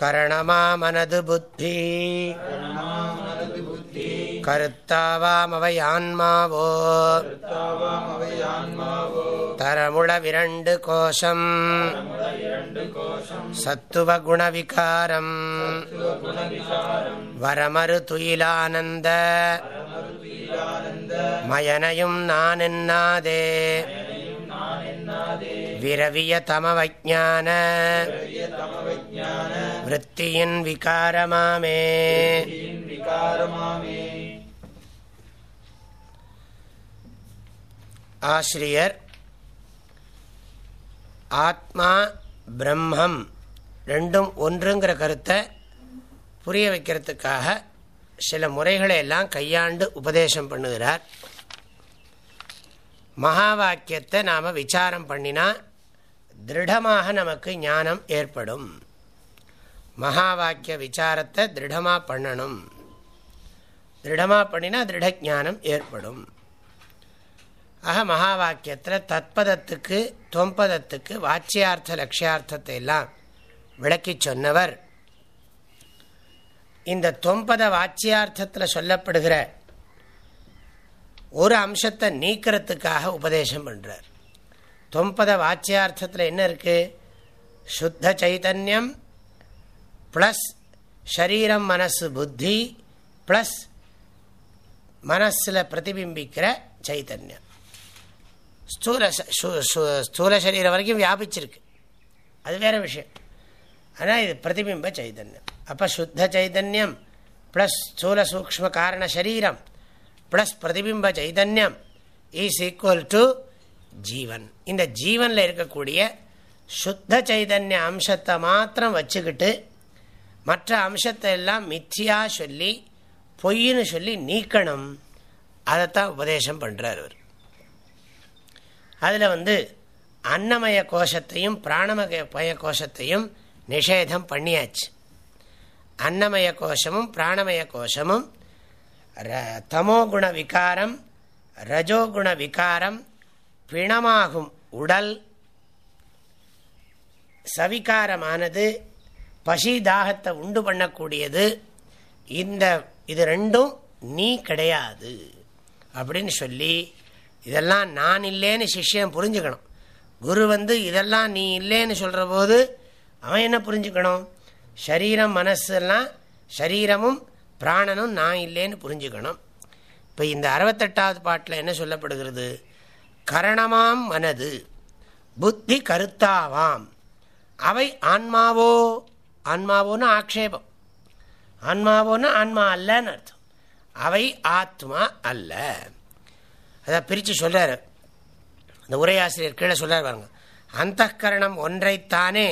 கரணமாமனது புத்தி கருத்தாவாமவை ஆன்மாவோ தரமுள விரண்டு கோஷம். சத்துவ குணவிகாரம் வரமறு துயிலானந்த மயனையும் நான் என்னாதே விரவிய தமவஜான விற்த்தியின் விகாரமாமே. ஆசிரியர் ஆத்மா பிரம்மம் ரெண்டும் ஒன்றுங்கிற கருத்தை புரிய வைக்கிறதுக்காக சில முறைகளை எல்லாம் கையாண்டு உபதேசம் பண்ணுகிறார். மகா வாக்கியத்தை நாம் விசாரம் பண்ணினா திருடமாக நமக்கு ஞானம் ஏற்படும். மகா வாக்கிய விசாரத்தை திருடமாக பண்ணணும். திருடமாக பண்ணினா திருட ஞானம் ஏற்படும். ஆக மகா வாக்கியத்தில் தத்பதத்துக்கு தொம்பதத்துக்கு வாட்சியார்த்த லட்சியார்த்தத்தை எல்லாம் விளக்கி சொன்னவர். இந்த தொம்பத வாட்சியார்த்தத்தில் சொல்லப்படுகிற ஒரு அம்சத்தை நீக்கிறதுக்காக உபதேசம் பண்ணுறார் தொம்பத வாச்சியார்த்தத்தில் என்ன இருக்குது சுத்த சைத்தன்யம் ப்ளஸ் ஷரீரம் மனசு புத்தி ப்ளஸ் மனசில் பிரதிபிம்பிக்கிற சைத்தன்யம் ஸ்தூல ஸ்தூல சரீரம் வரைக்கும் வியாபிச்சிருக்கு. அது வேறு விஷயம். ஆனால் இது பிரதிபிம்ப சைதன்யம். அப்போ சுத்த சைதன்யம் ப்ளஸ் ஸ்தூல சூக்ம காரண சரீரம் ப்ளஸ் பிரதிபிம்ப சைதன்யம் இஸ் ஈக்குவல் டு ஜீவன். இந்த ஜீவனில் இருக்கக்கூடிய சுத்த சைதன்ய அம்சத்தை மாத்திரம் வச்சுக்கிட்டு மற்ற அம்சத்தை எல்லாம் மித்தியா சொல்லி பொய்ன்னு சொல்லி நீக்கணும். அதைத்தான் உபதேசம் பண்ணுறார் அவர். அதில் வந்து அன்னமய கோஷத்தையும் பிராணமய கோஷத்தையும் நிஷேதம் பண்ணியாச்சு. அன்னமய கோஷமும் பிராணமய கோஷமும் தமோகுண விகாரம் ரஜோகுண விகாரம் பிணமாகும் உடல் சவிகாரமானது பசி தாகத்தை உண்டு பண்ணக்கூடியது இந்த இது ரெண்டும் நீ கிடையாது. அப்படின்னு சொல்லி இதெல்லாம் நான் இல்லைன்னு சிஷ்யன் புரிஞ்சுக்கணும். குரு வந்து இதெல்லாம் நீ இல்லைன்னு சொல்கிற போது அவன் என்ன புரிஞ்சுக்கணும்? சரீரம் மனசெல்லாம் சரீரமும் பிராணனும் நான் இல்லைன்னு புரிஞ்சுக்கணும். இப்போ இந்த அறுபத்தெட்டாவது பாட்டில் என்ன சொல்லப்படுகிறது? கரணமாம் மனது புத்தி கருத்தாவாம். அவை ஆன்மாவோ ஆன்மாவோன்னு ஆக்ஷேபம். ஆன்மாவோன்னு ஆன்மா அல்லன்னு அர்த்தம். அவை ஆத்மா அல்ல. அதை பிரித்து சொல்கிறார் இந்த உரையாசிரியர் கீழே சொல்கிறார் பாருங்க. அந்த கரணம் ஒன்றைத்தானே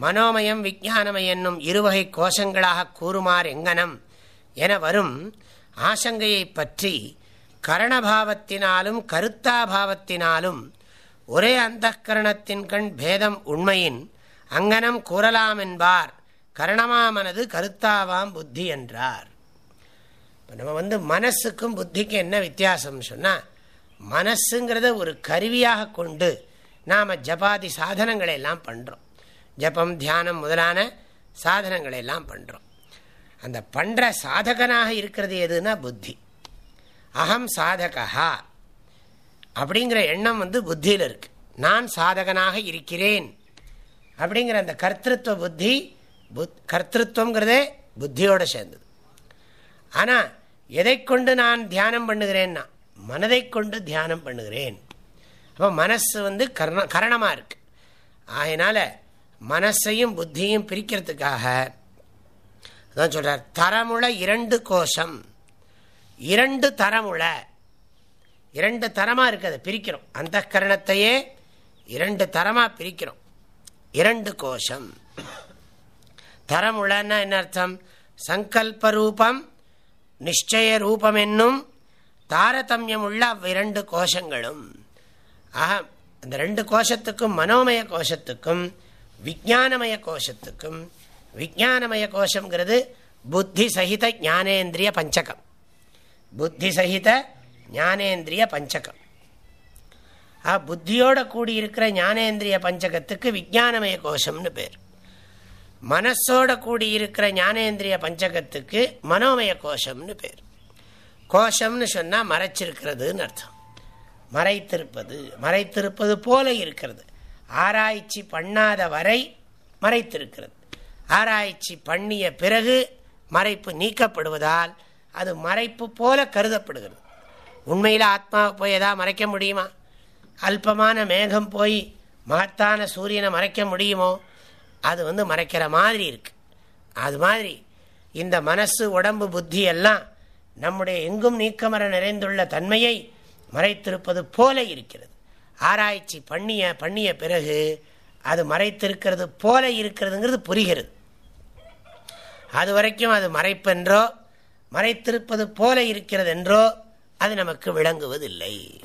மனோமயம் விஜானமயம் என்னும் இருவகை கோஷங்களாக கூறுமாறு எங்கனம்? என வரும் ஆசங்கையை பற்றி கரணபாவத்தினாலும் கருத்தாபாவத்தினாலும் ஒரே அந்த கரணத்தின் கண் பேதம் உண்மையின் அங்கனம் கூறலாமென்பார். கரணமாமனது கருத்தாவாம் புத்தி என்றார். இப்போ நம்ம வந்து மனசுக்கும் புத்திக்கும் என்ன வித்தியாசம்னு சொன்னால் மனசுங்கிறத ஒரு கருவியாக கொண்டு நாம் ஜபாதி சாதனங்களை எல்லாம் பண்ணுறோம் ஜபம் தியானம் முதலான சாதனங்களை எல்லாம் பண்ணுறோம் அந்த பண்ணுற சாதகனாக இருக்கிறது எதுனா புத்தி. அகம் சாதகா அப்படிங்கிற எண்ணம் வந்து புத்தியில் இருக்கு. நான் சாதகனாக இருக்கிறேன். அப்படிங்கிற அந்த கர்த்தத்துவ புத்தி புத் கர்த்தத்துவங்கிறதே புத்தியோடு சேர்ந்தது. ஆனால் எதை கொண்டு நான் தியானம் பண்ணுகிறேன்னா மனதை கொண்டு தியானம் பண்ணுகிறேன். அப்போ மனசு வந்து கரண கரணமாக இருக்கு. அதனால் மனசையும் புத்தியும் பிரிக்கிறதுக்காக அதான் சொல்கிறார் தரமுள இரண்டு கோஷம். இரண்டு தரமுள. இரண்டு தரமாக இருக்குது பிரிக்கிறோம். அந்த கரணத்தையே இரண்டு தரமாக பிரிக்கிறோம். இரண்டு கோஷம். தரமுளன்னா என்ன அர்த்தம்? சங்கல்ப ரூபம் நிச்சய ரூபம் என்னும் தாரதமியம் உள்ள இரண்டு கோஷங்களும். ஆக அந்த ரெண்டு கோஷத்துக்கும் மனோமய கோஷத்துக்கும் விஜானமய கோஷத்துக்கும் விஜானமய கோஷங்கிறது புத்தி சகித ஞானேந்திரிய பஞ்சகம். புத்தி சகித ஞானேந்திரிய பஞ்சகம். ஆ புத்தியோட கூடியிருக்கிற ஞானேந்திரிய பஞ்சகத்துக்கு விஜானமய கோஷம்னு பேர். மனசோட கூடியிருக்கிற ஞானேந்திரிய பஞ்சகத்துக்கு மனோமய கோஷம்னு பேர். கோஷம்னு சொன்னால் மறைச்சிருக்கிறதுன்னு அர்த்தம். மறைத்திருப்பது மறைத்திருப்பது போல இருக்கிறது. ஆராய்ச்சி பண்ணாத வரை மறைத்திருக்கிறது. ஆராய்ச்சி பண்ணிய பிறகு மறைப்பு நீக்கப்படுவதால் அது மறைப்பு போல கருதப்படுகிறது. உண்மையில் ஆத்மாவை போய் எதாவது மறைக்க முடியுமா? அல்பமான மேகம் போய் மகத்தான சூரியனை மறைக்க முடியுமோ? அது வந்து மறைக்கிற மாதிரி இருக்கு. அது மாதிரி இந்த மனசு உடம்பு புத்தி எல்லாம் நம்முடைய எங்கும் நீக்கமர நிறைந்துள்ள தன்மையை மறைத்திருப்பது போல இருக்கிறது. ஆராய்ச்சி பண்ணிய பண்ணிய பிறகு அது மறைத்திருக்கிறது போல இருக்கிறதுங்கிறது புரிகிறது. அது வரைக்கும் அது மறைப்பென்றோ மறைத்திருப்பது போல இருக்கிறது என்றோ அது நமக்கு விளங்குவதில்லை.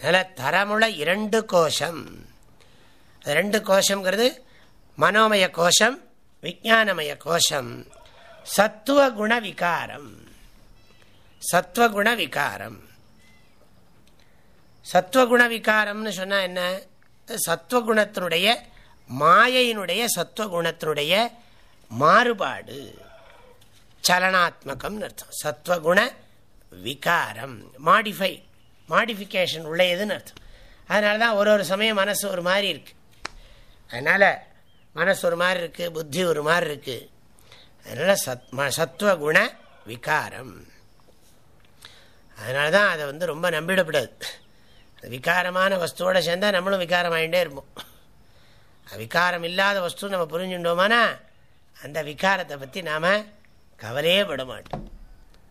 அதனால் தரமுள்ள இரண்டு கோஷம். ரெண்டு கோஷங்கிறது மனோமய கோஷம் விஜானமய கோஷம். சத்துவ குண விகாரம். சத்துவகுண விகாரம். சத்துவகுண விகாரம்னு சொன்னால் என்ன? சத்வகுணத்தினுடைய மாயையினுடைய சத்வகுணத்தினுடைய மாறுபாடு. சலனாத்மகம்னு அர்த்தம் சத்வகுண விகாரம். மாடிஃபை மாடிஃபிகேஷன் உள்ளதுன்னு அர்த்தம். அதனால தான் ஒரு ஒரு சமயம் மனசு ஒரு மாதிரி இருக்குது அதனால் மனசு ஒரு மாதிரி இருக்குது புத்தி ஒரு மாதிரி இருக்குது அதனால் சத் சத்வகுண விகாரம். அதனால தான் அதை வந்து ரொம்ப நம்பிடப்படாது. விகாரமான வஸ்துவோட சேர்ந்தால் நம்மளும் விகாரம் ஆகிட்டே இருப்போம். விகாரம் இல்லாத வஸ்து நம்ம புரிஞ்சுட்டோமானா அந்த விகாரத்தை பற்றி நாம் கவலையே பட மாட்டோம்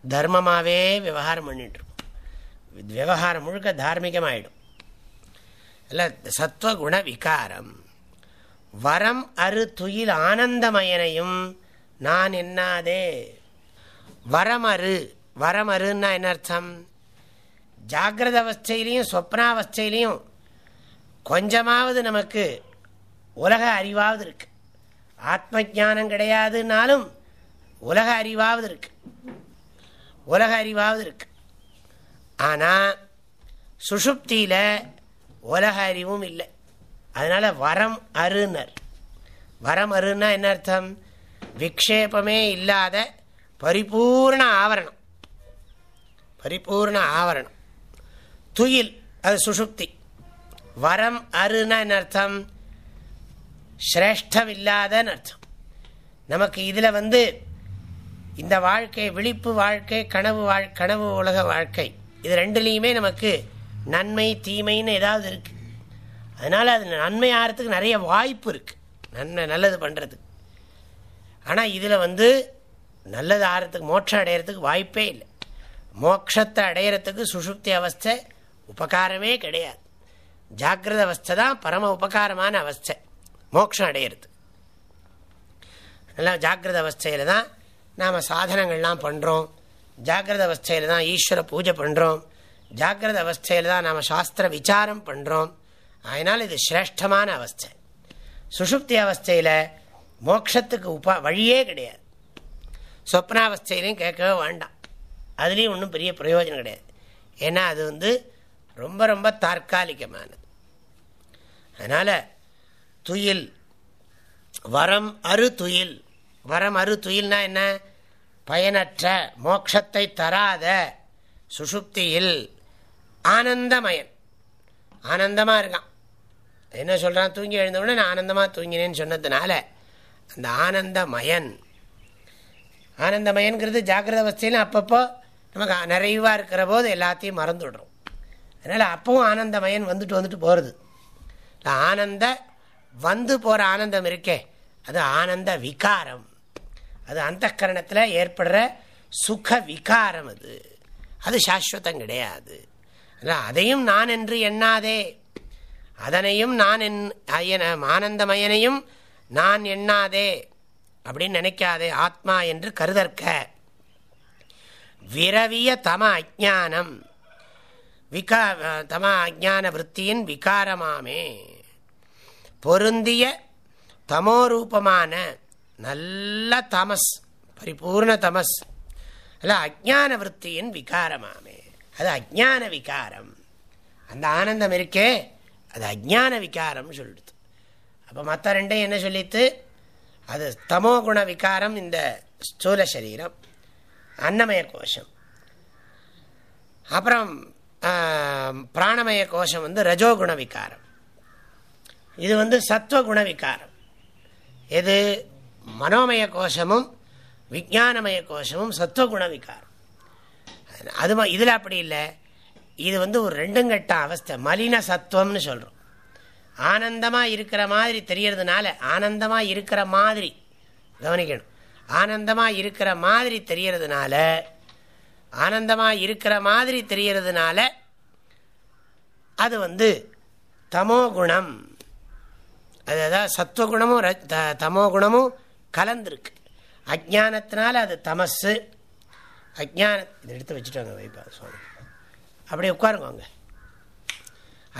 தர்மமாகவே விவகாரம் பண்ணிட்டுருப்போம். விவகாரம் முழுக்க தார்மீகமாயிடும். இல்லை சத்வகுண விகாரம். வரம் அரு துயில் ஆனந்தமயனையும் நான் என்னாதே. வரமறு வரமறுன்னா என்ன அர்த்தம்? ஜாகிரத அவஸ்தையிலையும் சொப்னாவஸ்தையிலையும் கொஞ்சமாவது நமக்கு உலக அறிவாவது இருக்கு. ஆத்ம ஜானம் கிடையாதுனாலும் உலக அறிவாவது இருக்கு. உலக அறிவாவது இருக்கு. ஆனால் சுஷுப்தியில் உலக அறிவும் இல்லை. அதனால் வரம் அருணர் வரம் அருன்னா என்ன அர்த்தம்? விக்ஷேபமே இல்லாத பரிபூர்ண ஆவரணம். பரிபூர்ண ஆவரணம். துயில் அது சுஷுப்தி வரம் அருன்னா என்ன அர்த்தம்? சிரேஷ்டம் இல்லாதன்னு அர்த்தம். நமக்கு இதில் வந்து இந்த வாழ்க்கை விழிப்பு வாழ்க்கை கனவு வாழ் கனவு உலக வாழ்க்கை இது ரெண்டுலேயுமே நமக்கு நன்மை தீமைன்னு ஏதாவது இருக்குது அதனால் அது நன்மை ஆகிறதுக்கு நிறைய வாய்ப்பு இருக்குது நன்மை நல்லது பண்ணுறது ஆனால் இதில் வந்து நல்லது ஆகிறதுக்கு மோட்சம் அடையிறதுக்கு வாய்ப்பே இல்லை. மோட்சத்தை அடையிறதுக்கு சுசுப்தி அவஸ்தை உபகாரமே கிடையாது. ஜாகிரத அவஸ்தை தான் பரம உபகாரமான அவஸ்தை. மோட்சம் அடையிறது. அதெல்லாம் ஜாகிரத அவஸ்தையில் தான் நாம் சாதனங்கள்லாம் பண்ணுறோம் ஜாகிரத அவஸ்தையில் தான் ஈஸ்வர பூஜை பண்ணுறோம் ஜாகிரத அவஸ்தையில் தான் நாம் சாஸ்திர விசாரம் பண்ணுறோம் அதனால் இது சிரேஷ்டமான அவஸ்தை. சுஷுப்தி அவஸ்தையில் மோட்சத்துக்கு உபா வழியே கிடையாது. சொப்னாவஸ்தையிலையும் கேட்கவே வேண்டாம். அதுலேயும் ஒன்றும் பெரிய பிரயோஜனம் கிடையாது. ஏன்னா அது வந்து ரொம்ப ரொம்ப தற்காலிகமானது. அதனால் துயில் வரம் அரு துயில். வரம் அரு துயில்னா என்ன? பயனற்ற மோட்சத்தை தராத சுஷுப்தியில் ஆனந்தமயன். ஆனந்தமாக இருக்கான். என்ன சொல்கிறான் தூங்கி எழுந்தவுடனே நான் ஆனந்தமாக தூங்கினேன்னு சொன்னதுனால அந்த ஆனந்தமயன் ஆனந்தமயன்கிறது ஜாகிரத அவஸ்தையில் அப்பப்போ நமக்கு நிறைவாக இருக்கிற போது எல்லாத்தையும் மறந்து விடுறோம் அதனால் அப்பவும் ஆனந்தமயன் வந்துட்டு வந்துட்டு போகிறது ஆனந்த வந்து போகிற ஆனந்தம் இருக்கே. அது ஆனந்த விகாரம். அது அந்த கரணத்தில் ஏற்படுற சுக விகாரம் அது. அது சாஸ்வதம் கிடையாது. அதையும் நான் என்று எண்ணாதே. அதனையும் நான் என் ஆனந்தமயனையும் நான் எண்ணாதே. அப்படின்னு நினைக்காதே ஆத்மா என்று கருதற்க. விரவிய தம அஜானம் விகா தமா அஜான விற்த்தியின் விகாரமாமே. பொருந்திய தமோரூபமான நல்ல தமஸ் பரிபூர்ண தமஸ் அல்ல அஜான விற்த்தியின் விகாரமாமே. அது அஜான விகாரம். அந்த ஆனந்தம் இருக்கே அது அஜான விகாரம்னு சொல்லிடுது அப்போ மற்ற ரெண்டையும் என்ன சொல்லித்து? அது தமோ குண விகாரம் இந்த ஸ்தூல சரீரம் அன்னமய கோஷம். அப்புறம் பிராணமய கோஷம் வந்து ரஜோகுண விகாரம் இது வந்து சத்வகுண விகாரம் எது? மனோமய கோஷமும் விஜானமய கோஷமும் சத்வகுண விகாரம் அது இதில் அப்படி இல்லை. இது வந்து ஒரு ரெண்டுங்கட்ட அவஸ்தை. மலின சத்துவம்னு சொல்கிறோம் ஆனந்தமாக இருக்கிற மாதிரி தெரியறதுனால ஆனந்தமாக இருக்கிற மாதிரி கவனிக்கணும். ஆனந்தமாக இருக்கிற மாதிரி தெரியறதுனால ஆனந்தமாக இருக்கிற மாதிரி தெரியறதுனால அது வந்து தமோ குணம். அது அதாவது சத்துவகுணமும் தமோ குணமும் கலந்துருக்கு. அஜானத்தினால அது தமஸு அஜான இதை எடுத்து வச்சுட்டாங்க வைப்பா சுவாமி அப்படியே உட்காருங்க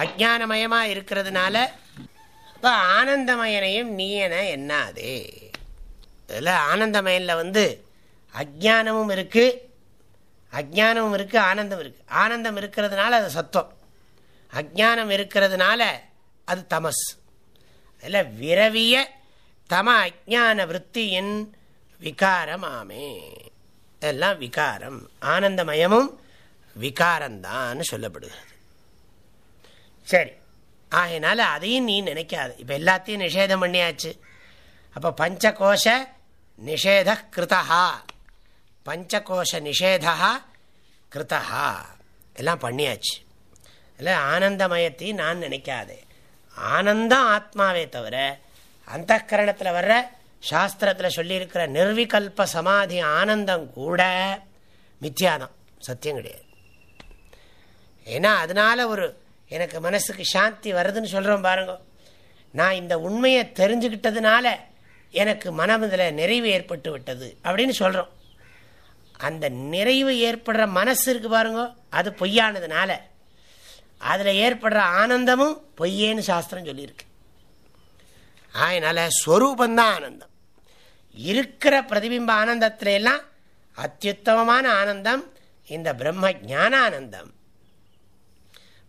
அஜானமயமாக இருக்கிறதுனால இப்போ ஆனந்தமயனையும் நீயன என்னாதே. இதில் ஆனந்தமயனில் வந்து அஜானமும் இருக்குது அஜானமும் இருக்குது ஆனந்தம் இருக்குது ஆனந்தம் இருக்கிறதுனால அது சத்துவம் அஜானம் இருக்கிறதுனால அது தமஸ். அதில் விரவிய தம அஜான விற்த்தியின் விகாரம் ஆமே எல்லாம் விகாரம். ஆனந்தமயமும் விகாரம்தான் சொல்லப்படுகிறது. சரி. ஆகையினால அதையும் நீ நினைக்காது. இப்போ எல்லாத்தையும் நிஷேதம் பண்ணியாச்சு. அப்போ பஞ்சகோஷ நிஷேத கிருதா பஞ்சகோஷ நிஷேதா கிருத்தா. எல்லாம் பண்ணியாச்சு. இல்லை ஆனந்தமயத்தையும் நான் நினைக்காதே. ஆனந்தம் ஆத்மாவே தவிர அந்த கரணத்தில் வர்ற சாஸ்திரத்தில் சொல்லியிருக்கிற நிர்விகல்ப சமாதி ஆனந்தம் கூட மித்தியாதான். சத்தியம் கிடையாது. ஏன்னா அதனால் ஒரு எனக்கு மனசுக்கு சாந்தி வருதுன்னு சொல்கிறோம் பாருங்க. நான் இந்த உண்மையை தெரிஞ்சுக்கிட்டதுனால எனக்கு மனதில் நிறைவு ஏற்பட்டு விட்டது அப்படின்னு சொல்கிறோம் அந்த நிறைவு ஏற்படுற மனசு இருக்கு பாருங்க அது பொய்யானதுனால. அதில் ஏற்படுற ஆனந்தமும் பொய்யேன்னு சாஸ்திரம் சொல்லியிருக்கு. அதனால் ஸ்வரூபந்தான் ஆனந்தம். இருக்கிற பிரதிபிம்ப ஆனந்தத்தில எல்லாம் அத்தியுத்தமமான ஆனந்தம் இந்த பிரம்ம ஜானானந்தம்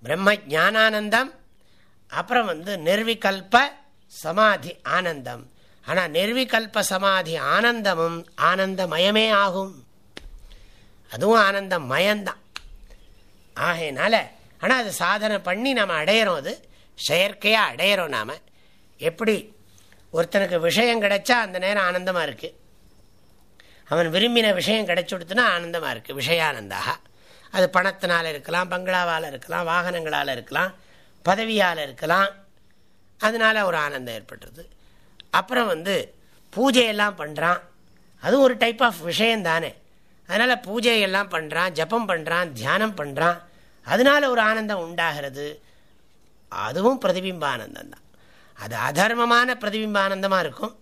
பிரம்ம ஜானானந்தம் அப்புறம் வந்து நிர்விகல்ப சமாதி ஆனந்தம். ஆனால் நிர்விகல்ப சமாதி ஆனந்தமும் ஆனந்தமயமே ஆகும். அதுவும் ஆனந்தம் மயந்தான் ஆகையினால ஆனால் அது சாதனை பண்ணி நம்ம அடையிறோம் அது. செயற்கையாக அடையிறோம் நாம். எப்படி? ஒருத்தனுக்கு விஷயம் கிடைச்சா அந்த நேரம் ஆனந்தமாக இருக்குது அவன் விரும்பின விஷயம் கிடைச்சுடுத்துனா ஆனந்தமாக இருக்குது விஷயானந்தாக. அது பணத்தினால் இருக்கலாம் பங்களாவால் இருக்கலாம் வாகனங்களால் இருக்கலாம் பதவியால் இருக்கலாம். அதனால் ஒரு ஆனந்தம் ஏற்பட்டுருது. அப்புறம் வந்து பூஜையெல்லாம் பண்ணுறான் அதுவும் ஒரு டைப் ஆஃப் விஷயம் தானே அதனால் பூஜையெல்லாம் பண்ணுறான் ஜப்பம் பண்ணுறான் தியானம் பண்ணுறான் அதனால் ஒரு ஆனந்தம் உண்டாகிறது. அதுவும் பிரதிபிம்ப ஆனந்தம் தான். அது அதர்மமான பிரதிபிம்ப ஆனந்தமாக இருக்கும்.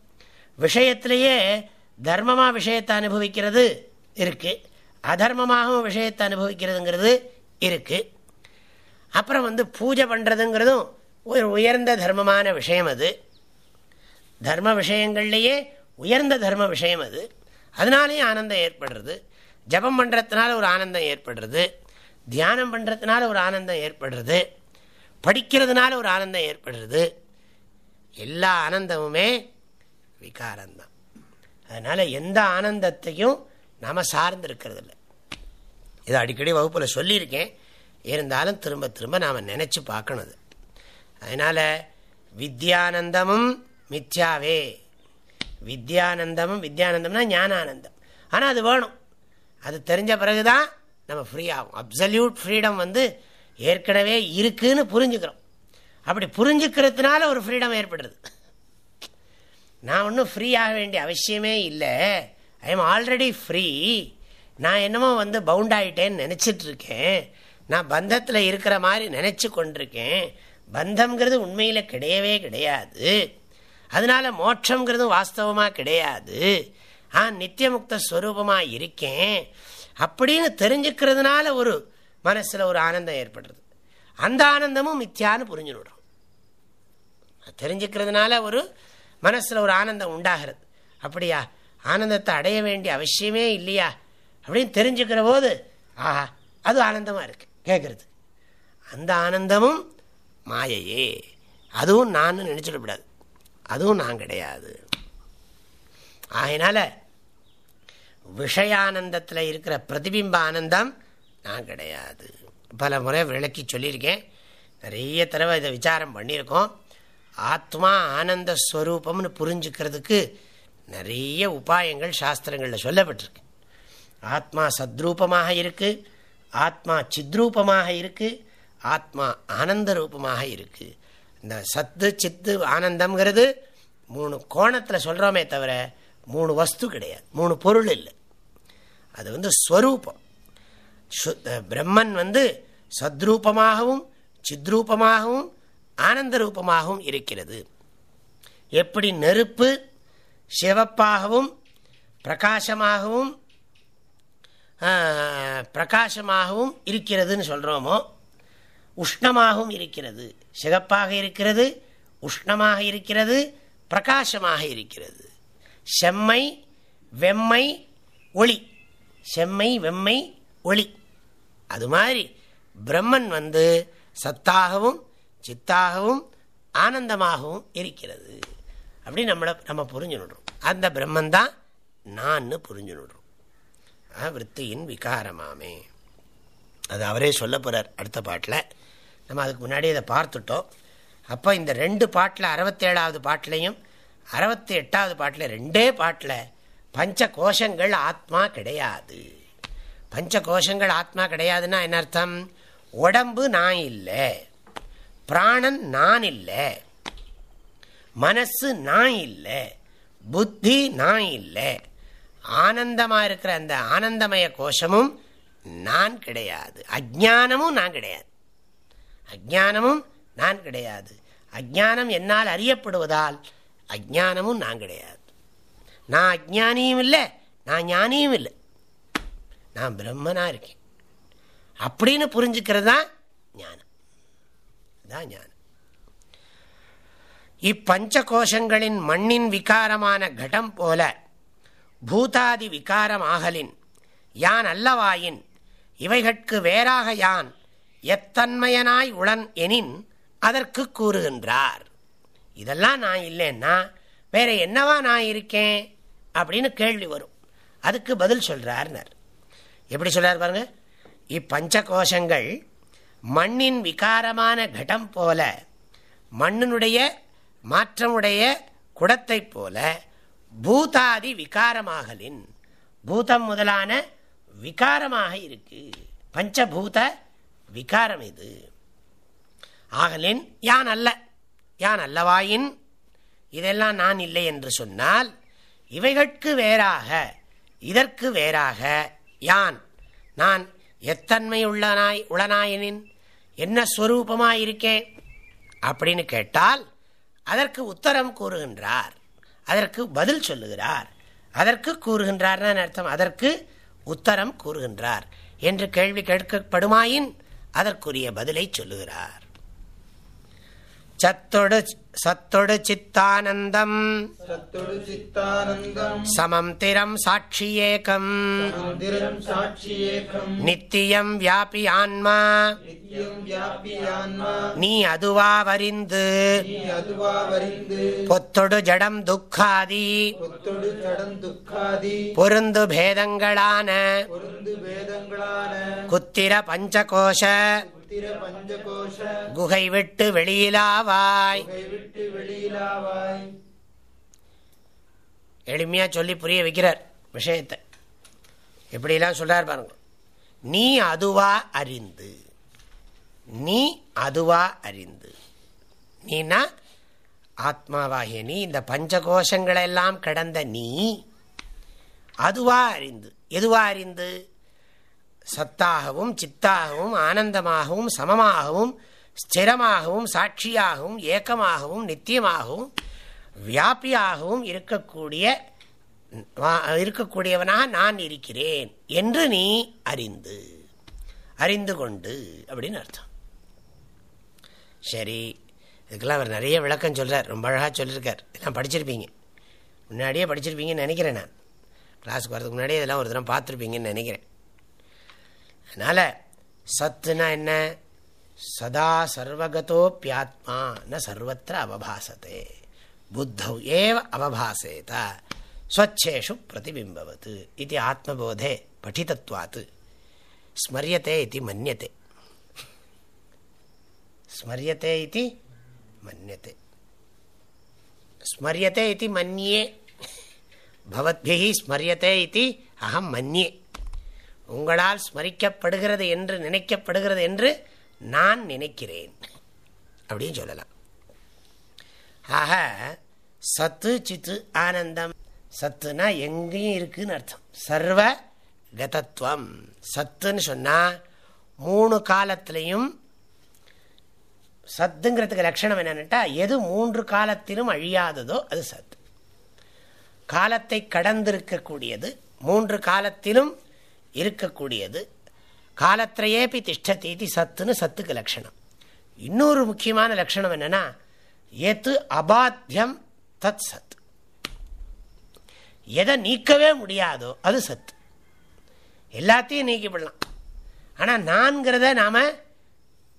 விஷயத்திலேயே தர்மமாக விஷயத்தை அனுபவிக்கிறது இருக்குது அதர்மமாகவும் விஷயத்தை அனுபவிக்கிறதுங்கிறது இருக்குது அப்புறம் வந்து பூஜை பண்ணுறதுங்கிறதும் ஒரு உயர்ந்த தர்மமான விஷயம் அது. தர்ம விஷயங்கள்லேயே உயர்ந்த தர்ம விஷயம் அது. அதனாலேயும் ஆனந்தம் ஏற்படுறது. ஜபம் பண்ணுறதுனால ஒரு ஆனந்தம் ஏற்படுறது. தியானம் பண்ணுறதுனால ஒரு ஆனந்தம் ஏற்படுறது. படிக்கிறதுனால ஒரு ஆனந்தம் ஏற்படுறது. எல்லா ஆனந்தமுமே விகாரந்தான் அதனால் எந்த ஆனந்தத்தையும் நாம் சார்ந்திருக்கிறது இல்லை இதை அடிக்கடி வகுப்பில் சொல்லியிருக்கேன். இருந்தாலும் திரும்ப திரும்ப நாம் நினச்சி பார்க்கணுது அதனால் வித்யானந்தமும் மித்யாவே. வித்யானந்தமும் வித்யானந்தம்னா ஞானானந்தம். ஆனால் அது வேணும். அது தெரிஞ்ச பிறகு தான் நம்ம ஃப்ரீ ஆகும். அப்சல்யூட் ஃப்ரீடம் வந்து ஏற்கனவே இருக்குன்னு புரிஞ்சுக்கிறோம். அப்படி புரிஞ்சுக்கிறதுனால ஒரு ஃப்ரீடம் ஏற்படுறது நான் ஒன்றும் ஃப்ரீ ஆக வேண்டிய அவசியமே இல்லை. ஐ எம் ஆல்ரெடி ஃப்ரீ நான் என்னமோ வந்து பவுண்ட் ஆகிட்டேன்னு நினச்சிட்டு இருக்கேன் நான் பந்தத்தில் இருக்கிற மாதிரி நினச்சி கொண்டிருக்கேன். பந்தம்ங்கிறது உண்மையில் கிடையவே கிடையாது. அதனால மோட்சங்கிறதும் வாஸ்தவமாக கிடையாது. ஆ நித்தியமுக்த ஸ்வரூபமாக இருக்கேன் அப்படின்னு தெரிஞ்சுக்கிறதுனால ஒரு மனசில் ஒரு ஆனந்தம் ஏற்படுறது. அந்த ஆனந்தமும் மித்தியான்னு புரிஞ்சு விடுறோம் தெரிஞ்சுக்கிறதுனால ஒரு மனசில் ஒரு ஆனந்தம் உண்டாகிறது. அப்படியா? ஆனந்தத்தை அடைய வேண்டிய அவசியமே இல்லையா? அப்படின்னு தெரிஞ்சுக்கிற போது ஆஹா அது ஆனந்தமாக இருக்கு. கேட்கறது அந்த ஆனந்தமும் மாயையே. அதுவும் நான் நினச்சிடக்கூடாது அதுவும் நான் கிடையாது. ஆகினால விஷயானந்தத்தில் இருக்கிற பிரதிபிம்ப ஆனந்தம் நான் கிடையாது. பல முறை விளக்கி சொல்லியிருக்கேன். நிறைய தடவை இதை விசாரம் பண்ணியிருக்கோம். ஆத்மா ஆனந்த ஸ்வரூபம்னு புரிஞ்சுக்கிறதுக்கு நிறைய உபாயங்கள் சாஸ்திரங்களில் சொல்லப்பட்டிருக்கு. ஆத்மா சத்ரூபமாக இருக்குது ஆத்மா சித்ரூபமாக இருக்குது ஆத்மா ஆனந்த ரூபமாக இருக்குது இந்த சத்து சித்து ஆனந்தம்ங்கிறது மூணு கோணத்தில் சொல்கிறோமே தவிர மூணு வஸ்து கிடையாது மூணு பொருள் இல்லை. அது வந்து ஸ்வரூபம். பிரம்மன் வந்து சத்ரூபமாகவும் சித்ரூபமாகவும் ஆனந்த ரூபமாகவும் இருக்கிறது. எப்படி நெருப்பு சிவப்பாகவும் பிரகாசமாகவும் பிரகாசமாகவும் இருக்கிறதுன்னு சொல்கிறோமோ உஷ்ணமாகவும் இருக்கிறது. சிகப்பாக இருக்கிறது உஷ்ணமாக இருக்கிறது பிரகாசமாக இருக்கிறது. செம்மை வெம்மை ஒளி. செம்மை வெம்மை ஒளி. அது மாதிரி பிரம்மன் வந்து சத்தாகவும் சித்தாகவும் ஆனந்தமாகவும் இருக்கிறது. அப்படி நம்மளை நம்ம புரிஞ்சுனுடுறோம் அந்த பிரம்மன் தான் நான் புரிஞ்சுனுடுறோம் விற்த்தியின் விகாரமாமே. அது அவரே சொல்ல போகிறார் அடுத்த பாட்டில். நம்ம அதுக்கு முன்னாடி இதை பார்த்துட்டோம். அப்போ இந்த ரெண்டு பாட்டில் அறுபத்தேழாவது பாட்டிலையும் அறுபத்தி எட்டாவது பாட்டில் ரெண்டே பாட்டில் பஞ்ச கோஷங்கள் ஆத்மா கிடையாது. பஞ்ச கோஷங்கள் ஆத்மா கிடையாதுன்னா என்ன அர்த்தம்? உடம்பு நான் இல்லை. பிராணன் நான் இல்லை. மனசு நான் இல்லை. புத்தி நான் இல்லை. ஆனந்தமாக இருக்கிற அந்த ஆனந்தமய கோஷமும் நான் கிடையாது. அஜானமும் நான் கிடையாது. அஜானமும் நான் கிடையாது. அஜானம் என்னால் அறியப்படுவதால் அஜானமும் நான் கிடையாது. நான் அஜானியும் இல்லை நான் ஞானியும் இல்லை. நான் பிரம்மனாக இருக்கேன். அப்படின்னு புரிஞ்சுக்கிறது தான் ஞானம். தான் ஞானம். இப்பஞ்ச கோஷங்களின் மண்ணின் விகாரமான கடம் போல பூதாதி விகாரம் ஆகலின் யான் அல்லவாயின் இவைகட்கு வேறாக யான் எத்தன்மையனாய் உளன் எனின் அதற்கு கூறுகின்றார். இதெல்லாம் நான் இல்லைன்னா வேற என்னவா நான் இருக்கேன்? அப்படின்னு கேள்வி வரும். அதுக்கு பதில் சொல்றார்னர். எப்படி சொல்றார் பாருங்க. இப்பஞ்ச கோஷங்கள் மண்ணின் விகாரமான கடம் போல மண்ணினுடைய மாற்றமுடைய குடத்தை போல பூதாதி விகாரமாகலின். பூதம் முதலான விகாரமாக இருக்கு. பஞ்சபூத விகாரம் இது. ஆகலின் யான் அல்ல. யான் அல்லவாயின் இதெல்லாம் நான் இல்லை என்று சொன்னால் இவைகட்கு வேறாக இதற்கு வேறாக யான் நான் எத்தன்மை உள்ளனாய் உளனாயினின் என்ன ஸ்வரூபமாயிருக்கேன் அப்படின்னு கேட்டால் அதற்கு உத்தரம் கூறுகின்றார். அதற்கு பதில் சொல்லுகிறார். அதற்கு கூறுகின்றார் அர்த்தம்? அதற்கு உத்தரம் கூறுகின்றார். என்று கேள்வி கேட்கப்படுமாயின் அதற்குரிய பதிலை சொல்லுகிறார். சத்தொடு சத்தொடு சித்தானந்தம். சத்தொடு சித்தானந்தம். சமம் திரம் சாட்சியேகம் திரம் சாட்சி ஏகம். நித்தியம் வியாபி ஆன்மா. நீ அதுவா வரிந்து. நீ அதுவா வரிந்து. பொத்தொடு ஜடம் துக்காதி. பொத்தொடு ஜடம் துக்காதி. பொருந்து பேதங்களான. குத்திர பஞ்சகோஷ. குகை விட்டு வெளியிலாவாய். புகை விட்டு வெளியிலாவாய். எளிமையா சொல்லி புரிய வைக்கிறார் விஷயத்தை. எப்படிலாம் சொல்றார் பாருங்க. நீ அதுவா அறிந்து. நீ அதுவா அறிந்து. நீனா ஆத்மாவாகிய நீ இந்த பஞ்சகோஷங்களை எல்லாம் கடந்த நீ அதுவா அறிந்து. எதுவா அறிந்து? சத்தாகவும் சித்தாகவும் ஆனந்தமாகவும் சமமாகவும் ஸ்திரமாகவும் சாட்சியாகவும் ஏக்கமாகவும் நித்தியமாகவும் வியாபியாகவும் இருக்கக்கூடிய இருக்கக்கூடியவனாக நான் இருக்கிறேன் என்று நீ அறிந்து அறிந்து கொண்டு அப்படின்னு அர்த்தம். சரி இதுக்கெல்லாம் அவர் நிறைய விளக்கம் சொல்கிறார் ரொம்ப அழகாக சொல்லியிருக்கார் இதெல்லாம் படிச்சிருப்பீங்க. முன்னாடியே படிச்சிருப்பீங்கன்னு நினைக்கிறேன் நான். கிளாஸுக்கு வரதுக்கு முன்னாடியே இதெல்லாம் ஒரு தினம் பார்த்துருப்பீங்கன்னு நினைக்கிறேன். அதனால் சத்துனா என்ன? சதா சர்வகதோப்பியாத்மா ந சர்வத்திர அவபாசத்தே. புத்தௌ ஏவ அவபாசேத. ஸ்வச்சேஷு பிரதிபிம்பவத். இது ஆத்மபோதே படித்தத்வாத் ஸ்மரியத்தை இது மன்யத்தை ஸ்மரியத்தை இது மன்யத்தை ஸ்மரியத்தை இது மன்யே பவத்பிஹி ஸ்மரியத்தை இது அகம் மன்யே உங்களால் ஸ்மரிக்கப்படுகிறது என்று நினைக்கப்படுகிறது என்று நான் நினைக்கிறேன். அப்படின்னு சொல்லலாம். ஆக சத்து சித்து ஆனந்தம். சத்துனா எங்கேயும் இருக்குன்னு அர்த்தம். சர்வ கதத்துவம் சத்துன்னு சொன்னால் மூணு காலத்திலையும் சத்துங்கிறதுக்கு லட்சணம் என்னன்னுட்டா எது மூன்று காலத்திலும் அழியாததோ அது சத்து. காலத்தை கடந்திருக்கக்கூடியது மூன்று காலத்திலும் இருக்கக்கூடியது. காலத்திரையேபி திஷ்டத்தீதி சத்துன்னு சத்துக்கு லட்சணம். இன்னொரு முக்கியமான லட்சணம் என்னென்னா எது அபாத்தியம் தத் சத். எதை நீக்கவே முடியாதோ அது சத்து. எல்லாத்தையும் நீக்கிவிடலாம் ஆனால் நான்கிறத நாம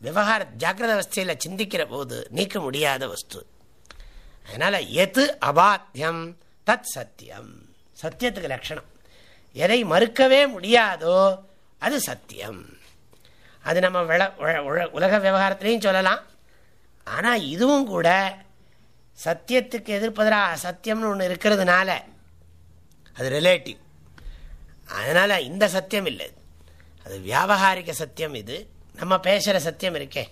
விவகார ஜாக்கிரத அவஸ்தையில் சிந்திக்கிற போது நீக்க முடியாத வஸ்து. அதனால் எது அபாத்தியம் தத் சத்தியம் சத்தியத்துக்கு லட்சணம். எதை மறுக்கவே முடியாதோ அது சத்தியம். அது நம்ம உலக விவகாரத்திலையும் சொல்லலாம். ஆனால் இதுவும் கூட சத்தியத்துக்கு எதிர்ப்பதாக சத்தியம்னு ஒன்று இருக்கிறதுனால அது ரிலேட்டிவ் அதனால் இந்த சத்தியம் இல்லை. அது வியாபகாரிக சத்தியம் இது. நம்ம பேசுகிற சத்தியம் இருக்கே.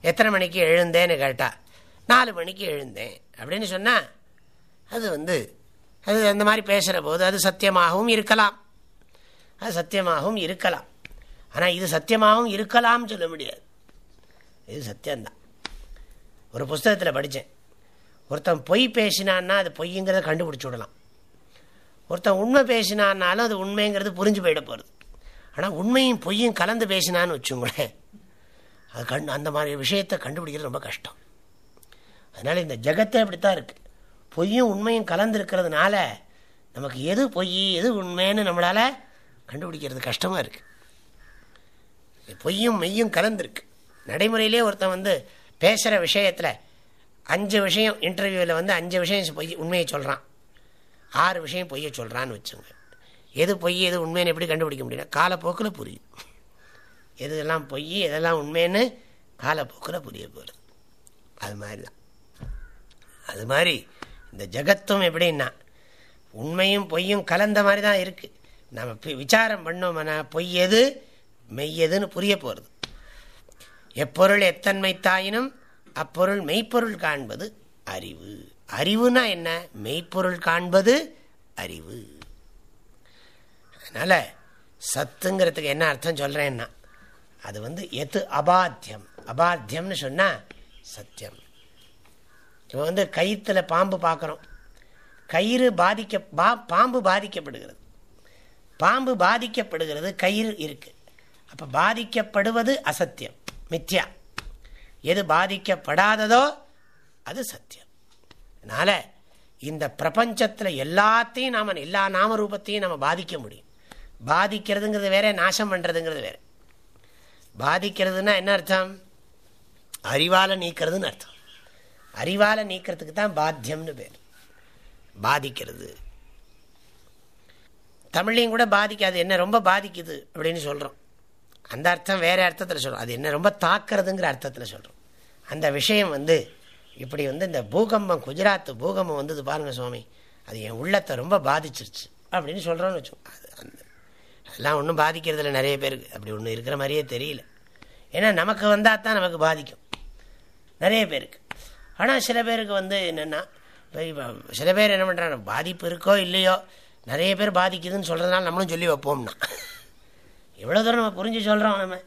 எத்தனை மணிக்கு எழுந்தேன்னு கேட்டால் நாலு மணிக்கு எழுந்தேன் அப்படின்னு சொன்னால் அது வந்து அது அந்த மாதிரி பேசுகிற போது அது சத்தியமாகவும் இருக்கலாம். அது சத்தியமாகவும் இருக்கலாம். ஆனால் இது சத்தியமாகவும் இருக்கலாம்னு சொல்ல முடியாது. இது சத்தியம்தான். ஒரு புஸ்தகத்தில் படித்தேன் ஒருத்தன் பொய் பேசினான்னா அது பொய்ங்கிறத கண்டுபிடிச்சி விடலாம். ஒருத்தன் உண்மை பேசினான்னாலும் அது உண்மைங்கிறது புரிஞ்சு போயிட போகிறது ஆனால் உண்மையும் பொய்யும் கலந்து பேசினான்னு வச்சுங்களேன் அது கண் அந்த மாதிரி விஷயத்தை கண்டுபிடிக்கிறது ரொம்ப கஷ்டம். அதனால் இந்த ஜகத்தை அப்படித்தான் இருக்குது பொய்யும் உண்மையும் கலந்துருக்கிறதுனால நமக்கு எது பொய் எது உண்மைன்னு நம்மளால் கண்டுபிடிக்கிறது கஷ்டமாக இருக்குது பொய்யும் மெய்யும் கலந்துருக்கு. நடைமுறையிலே ஒருத்தன் வந்து பேசுகிற விஷயத்தில் அஞ்சு விஷயம் இன்டர்வியூவில் வந்து அஞ்சு விஷயம் பொய் உண்மையை சொல்கிறான் ஆறு விஷயம் பொய்யை சொல்கிறான்னு வச்சுங்க எது பொய் எது உண்மைன்னு எப்படி கண்டுபிடிக்க முடியும் காலப்போக்கில் புரியும். எது எல்லாம் பொய் எதெல்லாம் உண்மைன்னு காலப்போக்கில் புரிய போகிறது அது மாதிரி தான் அது மாதிரி இந்த ஜகத்தும் எப்படின்னா உண்மையும் பொய்யும் கலந்த மாதிரி தான் இருக்குது நம்ம விசாரம் பண்ணோம்னா பொய் எது? மெய் எதுன்னு புரிய போகிறது எப்பொருள் எத்தன்மை தாயினும் அப்பொருள் மெய்ப்பொருள் காண்பது அறிவு. அறிவுனா என்ன? மெய்ப்பொருள் காண்பது அறிவு. அதனால் சத்துங்கிறதுக்கு என்ன அர்த்தம் சொல்கிறேன்னா அது வந்து எது அபாத்தியம். அபாத்தியம்னு சொன்னால் சத்தியம். இப்போ வந்து கயிற்றுல பாம்பு பார்க்குறோம் கயிறு பாதிக்க பா பாம்பு பாதிக்கப்படுகிறது. பாம்பு பாதிக்கப்படுகிறது கயிறு இருக்குது அப்போ பாதிக்கப்படுவது அசத்தியம் மித்யா. எது பாதிக்கப்படாததோ அது சத்தியம். அதனால் இந்த பிரபஞ்சத்தில் எல்லாத்தையும் நாம் எல்லா நாமரூபத்தையும் நம்ம பாதிக்க முடியும். பாதிக்கிறதுங்கிறது வேற நாசம் பண்ணுறதுங்கிறது வேற. பாதிக்கிறதுனா என்ன அர்த்தம்? அறிவால நீக்கிறதுன்னு அர்த்தம். அறிவால நீக்கிறதுக்கு தான் பாத்தியம்னு பேர். பாதிக்கிறது தமிழ்லையும் கூட பாதிக்காது. என்ன ரொம்ப பாதிக்குது அப்படின்னு சொல்கிறோம் அந்த அர்த்தம் வேறு அர்த்தத்தில் சொல்கிறோம் அது என்ன ரொம்ப தாக்குறதுங்கிற அர்த்தத்தில் சொல்கிறோம் அந்த விஷயம் வந்து இப்படி வந்து இந்த பூகம்பம் குஜராத் பூகம்பம் வந்தது பாருங்கள் சுவாமி. அது என் உள்ளத்தை ரொம்ப பாதிச்சிருச்சு அப்படின்னு சொல்கிறோன்னு வச்சோம் அது அந்த அதெல்லாம் ஒன்றும் பாதிக்கிறதுல நிறைய பேருக்கு அப்படி ஒன்றும் இருக்கிற மாதிரியே தெரியல. ஏன்னா நமக்கு வந்தால் தான் நமக்கு பாதிக்கும். நிறைய பேருக்கு. ஆனால் சில பேருக்கு வந்து என்னென்னா சில பேர் என்ன பண்ணுறாங்க பாதிப்பு இருக்கோ இல்லையோ நிறைய பேர் பாதிக்குதுன்னு சொல்கிறதுனால நம்மளும் சொல்லி வைப்போம்னா. எவ்வளோ தூரம் நம்ம புரிஞ்சு சொல்கிறோம் நம்ம.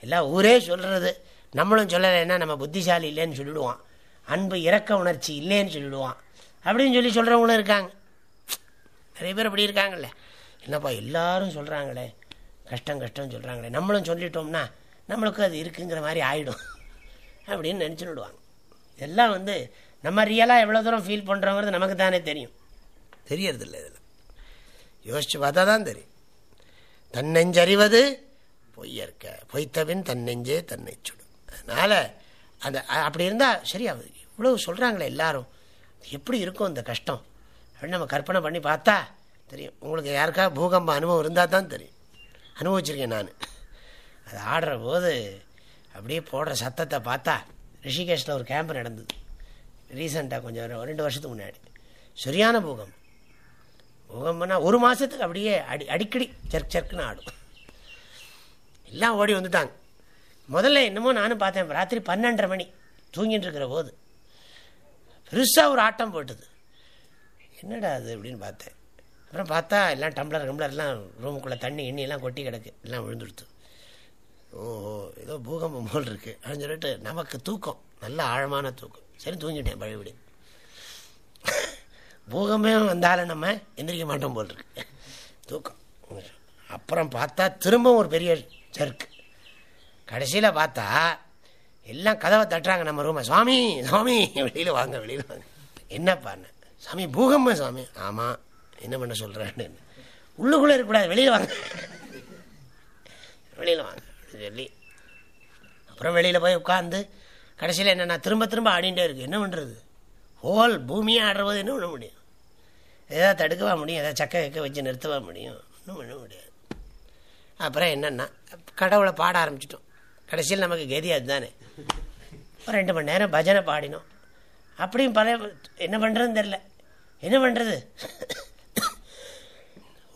எல்லாம் ஊரே சொல்கிறது நம்மளும் சொல்லலைன்னா நம்ம புத்திசாலி இல்லைன்னு சொல்லிவிடுவான் அன்பு இறக்க உணர்ச்சி இல்லைன்னு சொல்லிவிடுவான் அப்படின்னு சொல்லி சொல்கிறவங்களும் இருக்காங்க. நிறைய பேர் அப்படி இருக்காங்கல்ல. என்னப்பா எல்லாரும் சொல்கிறாங்களே கஷ்டம் கஷ்டம்னு சொல்கிறாங்களே நம்மளும் சொல்லிட்டோம்னா நம்மளுக்கு அது இருக்குங்கிற மாதிரி ஆகிடும் அப்படின்னு நினச்சின்னு விடுவாங்க இதெல்லாம் வந்து நம்ம ரியலாக எவ்வளோ தூரம் ஃபீல் பண்ணுறோங்கிறது நமக்கு தானே தெரியும். தெரியறதில்ல இதில். யோசிச்சு பார்த்தா தான் தெரியும். தன்னெஞ்சறிவது பொய்யற்க பொய்த்தவின் தன்னெஞ்சே தன்னை சுடும். அதனால் அந்த அப்படி இருந்தால் சரியாகுது இவ்வளோ சொல்கிறாங்களே எல்லாரும். எப்படி இருக்கும் இந்த கஷ்டம்? அப்படின்னு நம்ம கற்பனை பண்ணி பார்த்தா தெரியும். உங்களுக்கு யாருக்கா பூகம்ப அனுபவம் இருந்தால் தான் தெரியும். அனுபவிச்சிருக்கேன் நான். அது ஆடுற போது அப்படியே போடுற சத்தத்தை பார்த்தா ரிஷிகேஷில் ஒரு கேம்ப் நடந்தது. ரீசெண்டாக கொஞ்சம் ரெண்டு வருஷத்துக்கு முன்னாடி. சரியான பூகம்பம். ஒரு மாதத்துக்கு அப்படியே அடி அடிக்கடி சர்க் சர்க்குன்னு ஆடும். எல்லாம் ஓடி வந்துட்டாங்க. முதல்ல என்னமோ நானும் பார்த்தேன் ராத்திரி பன்னெண்டரை மணி தூங்கிட்டு இருக்கிற போது. பெருசாக ஒரு ஆட்டம் போட்டுது. என்னடா அது அப்படின்னு பார்த்தேன். அப்புறம் பார்த்தா எல்லாம் டம்ளர் டம்ளர்லாம் ரூமுக்குள்ளே தண்ணி எண்ணி கொட்டி கிடக்கு. எல்லாம் விழுந்துடுத்து. ஓஹோ ஏதோ பூகம்பம் போல் இருக்குது அப்படின்னு சொல்லிட்டு நமக்கு தூக்கம் நல்ல ஆழமான தூக்கம். சரி தூங்கிட்டேன் பழையபடி பூகமே வந்தாலும் நம்ம எந்திரிக்க மாட்டோம் போல் இருக்கு. தூக்கம். அப்புறம் பார்த்தா திரும்பவும் ஒரு பெரிய சர்க்கு கடைசியில் பார்த்தா எல்லாம் கதவை தட்டுறாங்க நம்ம ரூமை சுவாமி சுவாமி வெளியில் வாங்க வெளியில் வாங்க. என்னப்பான்னு சாமி பூகம்பம் சாமி ஆமாம் என்ன பண்ண சொல்கிறேன்னு உள்ளுக்குள்ளே இருக்கக்கூடாது வெளியில் வாங்க. வெளியில் வாங்க சொல்லி. அப்புறம் வெளியில் போய் உட்காந்து கடைசியில் என்னென்னா திரும்ப திரும்ப ஆடிண்டே இருக்குது என்ன பண்ணுறது ஹோல் பூமியே ஆடுறது என்ன பண்ண முடியும்? எதாவது தடுக்கவா முடியும்? ஏதாவது சக்க வைக்க வச்சு நிறுத்தவா முடியும்? ஒன்றும் பண்ண முடியாது. அப்புறம் என்னென்னா கடவுளை பாட ஆரம்பிச்சிட்டோம். கடைசியில் நமக்கு கதி அதுதானே. ஒரு ரெண்டு மணி நேரம் பஜனை பாடினோம். அப்படியும் பல என்ன பண்ணுறதுன்னு தெரில என்ன பண்ணுறது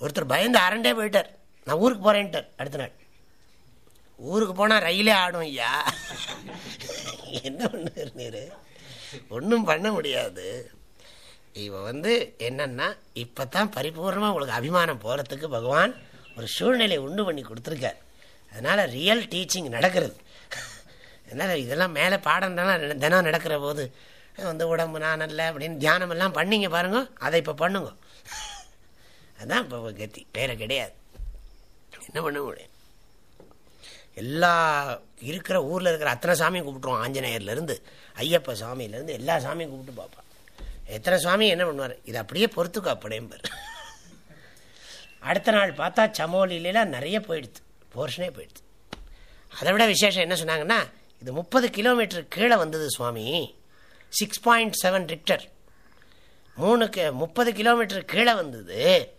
ஒருத்தர் பயந்து அரண்டே போயிட்டார். நான் ஊருக்கு போகிறேன்ட்டார் அடுத்த நாள். ஊருக்கு போனால் ரயிலே ஆடும் ஐயா. என்ன பண்ணுறாரு நீர்? ஒன்றும் பண்ண முடியாது. இவன் வந்து என்னன்னா இப்போ தான் பரிபூர்ணமாக உங்களுக்கு அபிமானம் போகிறதுக்கு பகவான் ஒரு சூழ்நிலை உண்டு பண்ணி கொடுத்துருக்கார். அதனால் ரியல் டீச்சிங் நடக்கிறது. அதனால் இதெல்லாம் மேலே பாடம்லாம் தினம் நடக்கிற போது? வந்து உடம்பு நான் நல்ல அப்படின்னு தியானமெல்லாம் பண்ணிங்க பாருங்க அதை இப்போ பண்ணுங்க. அதுதான் இப்போ கத்தி வேற கிடையாது. என்ன பண்ண முடியும்? எல்லா இருக்கிற ஊரில் இருக்கிற அத்தனை சாமியும் கூப்பிட்டுருவோம் ஆஞ்சநேயர்லேருந்து ஐயப்ப சாமியிலேருந்து எல்லா சாமியும் கூப்பிட்டு பார்ப்பான். எத்தனை சுவாமி என்ன பண்ணுவார்? இது அப்படியே பொறுத்துக்கோ அப்படியேம்பார் அடுத்த நாள் பார்த்தா சமோலிலாம் நிறைய போயிடுது போர்ஷனே போயிடுது அதை விட விசேஷம் என்ன சொன்னாங்கன்னா இது முப்பது கிலோமீட்டர் கீழே வந்தது சுவாமி. சிக்ஸ் பாயிண்ட் செவன் ரிக்டர் மூணு கி- முப்பது கிலோமீட்டர் கீழே வந்தது.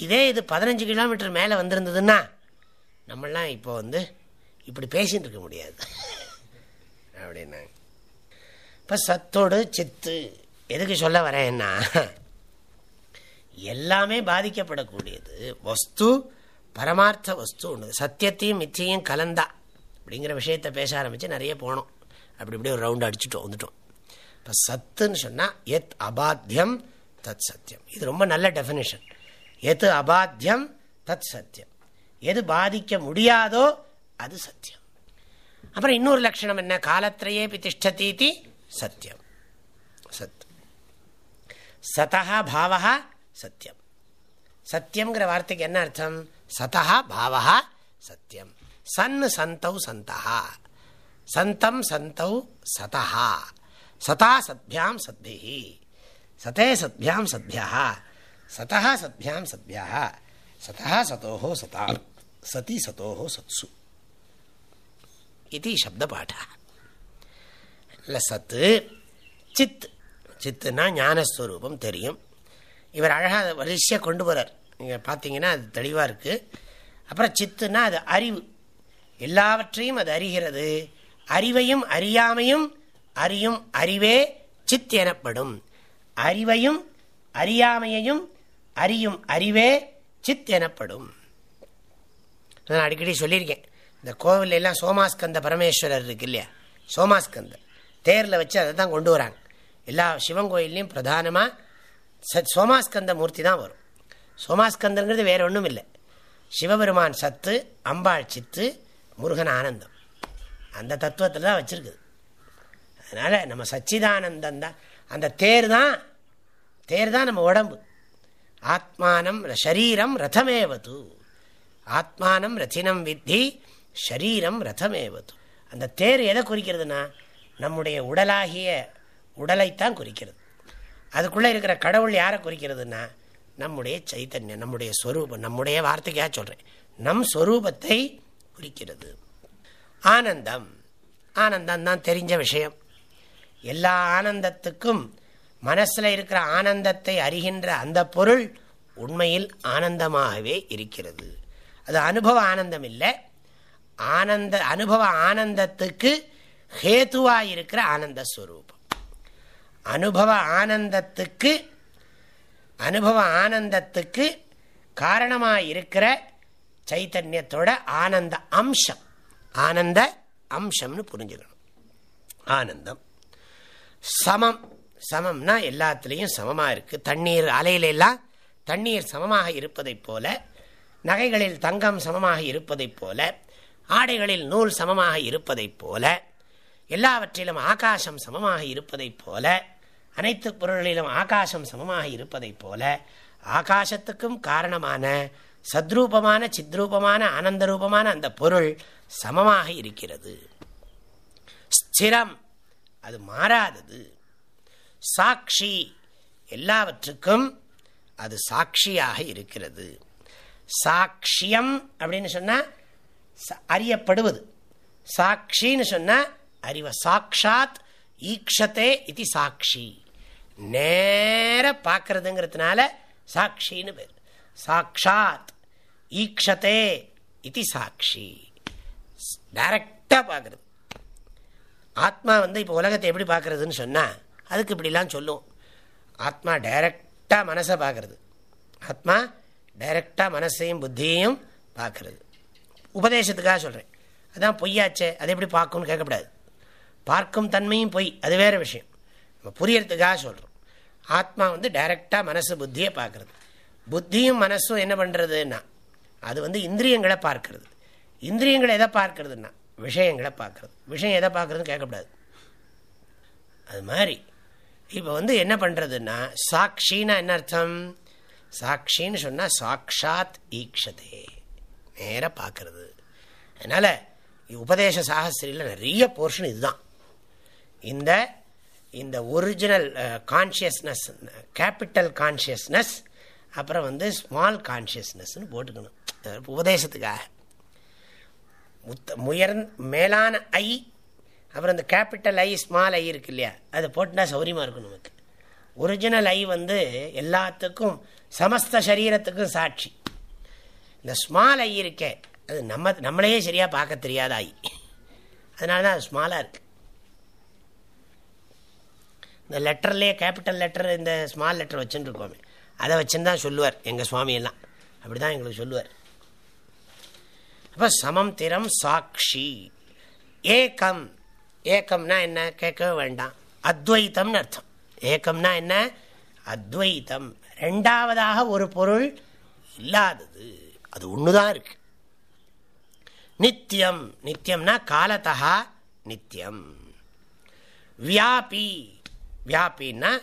இதே இது பதினஞ்சு கிலோமீட்டர் மேலே வந்திருந்ததுன்னா நம்மளாம் இப்போ வந்து இப்படி பேசிகிட்டு இருக்க முடியாது. அப்படின்னாங்க. இப்போ சத்தோடு சித்து எதுக்கு சொல்ல வரேன்னா எல்லாமே பாதிக்கப்படக்கூடியது. வஸ்து பரமார்த்த வஸ்து ஒன்று சத்தியத்தையும் மிச்சையும் கலந்தா அப்படிங்கிற விஷயத்தை பேச ஆரம்பித்து நிறைய போனோம். அப்படி இப்படி ஒரு ரவுண்ட் அடிச்சுட்டோம் வந்துட்டோம். இப்போ சத்துன்னு சொன்னால் எத் அபாத்தியம் தத் சத்தியம். இது ரொம்ப நல்ல டெஃபினேஷன் எது அபாத்தியம் தத் சத்தியம். எது பாதிக்க முடியாதோ அது சத்தியம். அப்புறம் இன்னொரு லட்சணம் என்ன? காலத்திரையே திஷ்டதீதி சத்தியம். சதா பாவா சத்தியம் சத்தியம்ங்கிற வார்த்தைக்கு என்ன அர்த்தம் சதா பாவா சத்தியம் சன் சந்தௌ சந்தா சந்தம் சந்தௌ சதா சதா சத்பியாம் சத்பி சதே சத்பியாம் சத்பியா சதா சத்பியாம் சத்பியா சதா சதோஹோ சதா சதி சதோஹோ சத்சு இது சப்தபாடா இல்லை சத்து சித் சித்துனா ஞானஸ்வரூபம் தெரியும். இவர் அழகாக வரிசையாக கொண்டு போகிறார் நீங்கள் பார்த்தீங்கன்னா அது தெளிவாக இருக்குது அப்புறம் சித்துனா அது அறிவு. எல்லாவற்றையும் அது அறிகிறது. அறிவையும் அறியாமையும் அறியும் அறிவே சித் எனப்படும். அறிவையும் அறியாமையையும் அறியும் அறிவே சித் எனப்படும். நான் அடிக்கடி சொல்லியிருக்கேன். இந்த கோவில் எல்லாம் சோமாஸ்கந்த பரமேஸ்வரர் இருக்கு இல்லையா? சோமாஸ்கந்தர். தேரில் வச்சு அதை தான் கொண்டு வராங்க. எல்லா சிவன் கோயில்லையும் பிரதானமாக சத் சோமாஸ்கந்த மூர்த்தி தான் வரும். சோமாஸ்கந்தங்கிறது வேற ஒன்றும் இல்லை. சிவபெருமான் சத்து அம்பாள் சித்து முருகன் ஆனந்தம். அந்த தத்துவத்தில் தான் வச்சுருக்குது. அதனால் நம்ம சச்சிதானந்தம் தான். அந்த தேர் தான் தேர் தான் நம்ம உடம்பு. ஆத்மானம் ஷரீரம் ரதமேவது. ஆத்மானம் ரத்தினம் வித்தி ஷரீரம் ரதமேவது. அந்த தேர் எதை குறிக்கிறதுனா நம்முடைய உடலாகிய உடலைத்தான் குறிக்கிறது. அதுக்குள்ளே இருக்கிற கடவுள் யாரை குறிக்கிறதுனா நம்முடைய சைத்தன்யம் நம்முடைய ஸ்வரூபம் நம்முடைய வார்த்தைக்காக சொல்கிறேன் நம் ஸ்வரூபத்தை குறிக்கிறது. ஆனந்தம். ஆனந்தம் தான் தெரிஞ்ச விஷயம். எல்லா ஆனந்தத்துக்கும் மனசில் இருக்கிற ஆனந்தத்தை அறிகின்ற அந்த பொருள் உண்மையில் ஆனந்தமாகவே இருக்கிறது. அது அனுபவ ஆனந்தம் இல்லை. ஆனந்த அனுபவ ஆனந்தத்துக்கு ஹேத்துவாக இருக்கிற ஆனந்த ஸ்வரூபம் அனுபவ ஆனந்தத்துக்கு அனுபவ ஆனந்தத்துக்கு காரணமாக இருக்கிற சைத்தன்யத்தோட ஆனந்த அம்சம். ஆனந்த அம்சம்னு புரிஞ்சுக்கணும். ஆனந்தம். சமம். சமம்னா எல்லாத்துலேயும் சமமாக இருக்குது தண்ணீர் அலையிலெல்லாம் தண்ணீர் சமமாக இருப்பதைப் போல நகைகளில் தங்கம் சமமாக இருப்பதைப் போல ஆடைகளில் நூல் சமமாக இருப்பதைப் போல எல்லாவற்றிலும் ஆகாசம் சமமாக இருப்பதைப் போல அனைத்து பொருள்களிலும் ஆகாசம் சமமாக இருப்பதைப் போல ஆகாசத்துக்கும் காரணமான சத்ரூபமான சித்ரூபமான ஆனந்த ரூபமான அந்த பொருள் சமமாக இருக்கிறது. ஸ்திரம் அது மாறாதது. சாட்சி எல்லாவற்றுக்கும் அது சாட்சியாக இருக்கிறது. சாட்சியம் அப்படின்னு சொன்னால் அறியப்படுவது. சாட்சின்னு சொன்னால் அறிவ சாட்சாத் ஈக்ஷத்தே இது சாட்சி நேர பார்க்கறதுங்கிறதுனால சாட்சின்னு பேர். சாட்சாத் ஈக்ஷத்தே இது சாட்சி டைரக்டாக பார்க்குறது ஆத்மா வந்து இப்போ உலகத்தை எப்படி பார்க்குறதுன்னு சொன்னால் அதுக்கு இப்படிலாம் சொல்லும் ஆத்மா டைரக்டாக மனசை பார்க்குறது ஆத்மா டைரக்டாக மனசையும் புத்தியையும் பார்க்குறது உபதேசத்துக்காக சொல்கிறேன் அதான் பொய்யாச்சே அதை எப்படி பார்க்கும்னு கேட்கக்கூடாது. பார்க்கும் தன்மையும் பொய் அது வேறு விஷயம். நம்ம புரியறதுக்காக சொல்கிறோம் ஆத்மா வந்து டைரக்டாக மனசு புத்தியை பார்க்குறது. புத்தியும் மனசும் என்ன பண்ணுறதுன்னா அது வந்து இந்திரியங்களை பார்க்கறது. இந்திரியங்களை எதை பார்க்கறதுன்னா விஷயங்களை பார்க்கறது. விஷயம் எதை பார்க்கறதுன்னு கேட்கக்கூடாது. அது மாதிரி இப்போ வந்து என்ன பண்ணுறதுன்னா சாட்சின்னா என்ன அர்த்தம்? சாட்சின்னு சொன்னால் சாட்சாத் ஈக்ஷதே. நேராக பார்க்கறது. அதனால் உபதேச சாகசிரியில் நிறைய போர்ஷன் இதுதான். இந்த இந்த ஒரிஜினல் கான்ஷியஸ்னஸ் கேபிட்டல் கான்ஷியஸ்னஸ் அப்புறம் வந்து ஸ்மால் கான்ஷியஸ்னஸ்ன்னு போட்டுக்கணும். உபதேசத்துக்காக. முத்த முயர் மேலான ஐ அப்புறம் இந்த கேபிட்டல் ஐ ஸ்மால் ஐ இருக்கு இல்லையா? அதை போட்டுனா சௌரியமாக இருக்கும் நமக்கு. ஒரிஜினல் ஐ வந்து எல்லாத்துக்கும் சமஸ்த சரீரத்துக்கும் சாட்சி. இந்த ஸ்மால் ஐ இருக்கே அது நம்ம நம்மளையே சரியாக பார்க்க தெரியாத ஐ. அதனால தான் அது ஸ்மாலாக இருக்குது இந்த லெட்டர்லேயே கேபிட்டல் லெட்டர் இந்த ஸ்மால் லெட்டர் வச்சுன்னு இருக்கோமே அதை வச்சுன்னு தான் சொல்லுவார் எங்கள் சுவாமியெல்லாம். அப்படி தான் எங்களுக்கு சொல்லுவார். அப்போ சமம் திறம் சாட்சி ஏக்கம். ஏக்கம்னா என்ன? கேட்கவே வேண்டாம். அத்வைத்தம்னு அர்த்தம். ஏக்கம்னா என்ன? அத்வைத்தம். ரெண்டாவதாக ஒரு பொருள் இல்லாதது. அது ஒன்று தான் இருக்கு. நித்தியம். நித்தியம்னா காலத்தகா நித்தியம். வியாபி. வியாபின்னா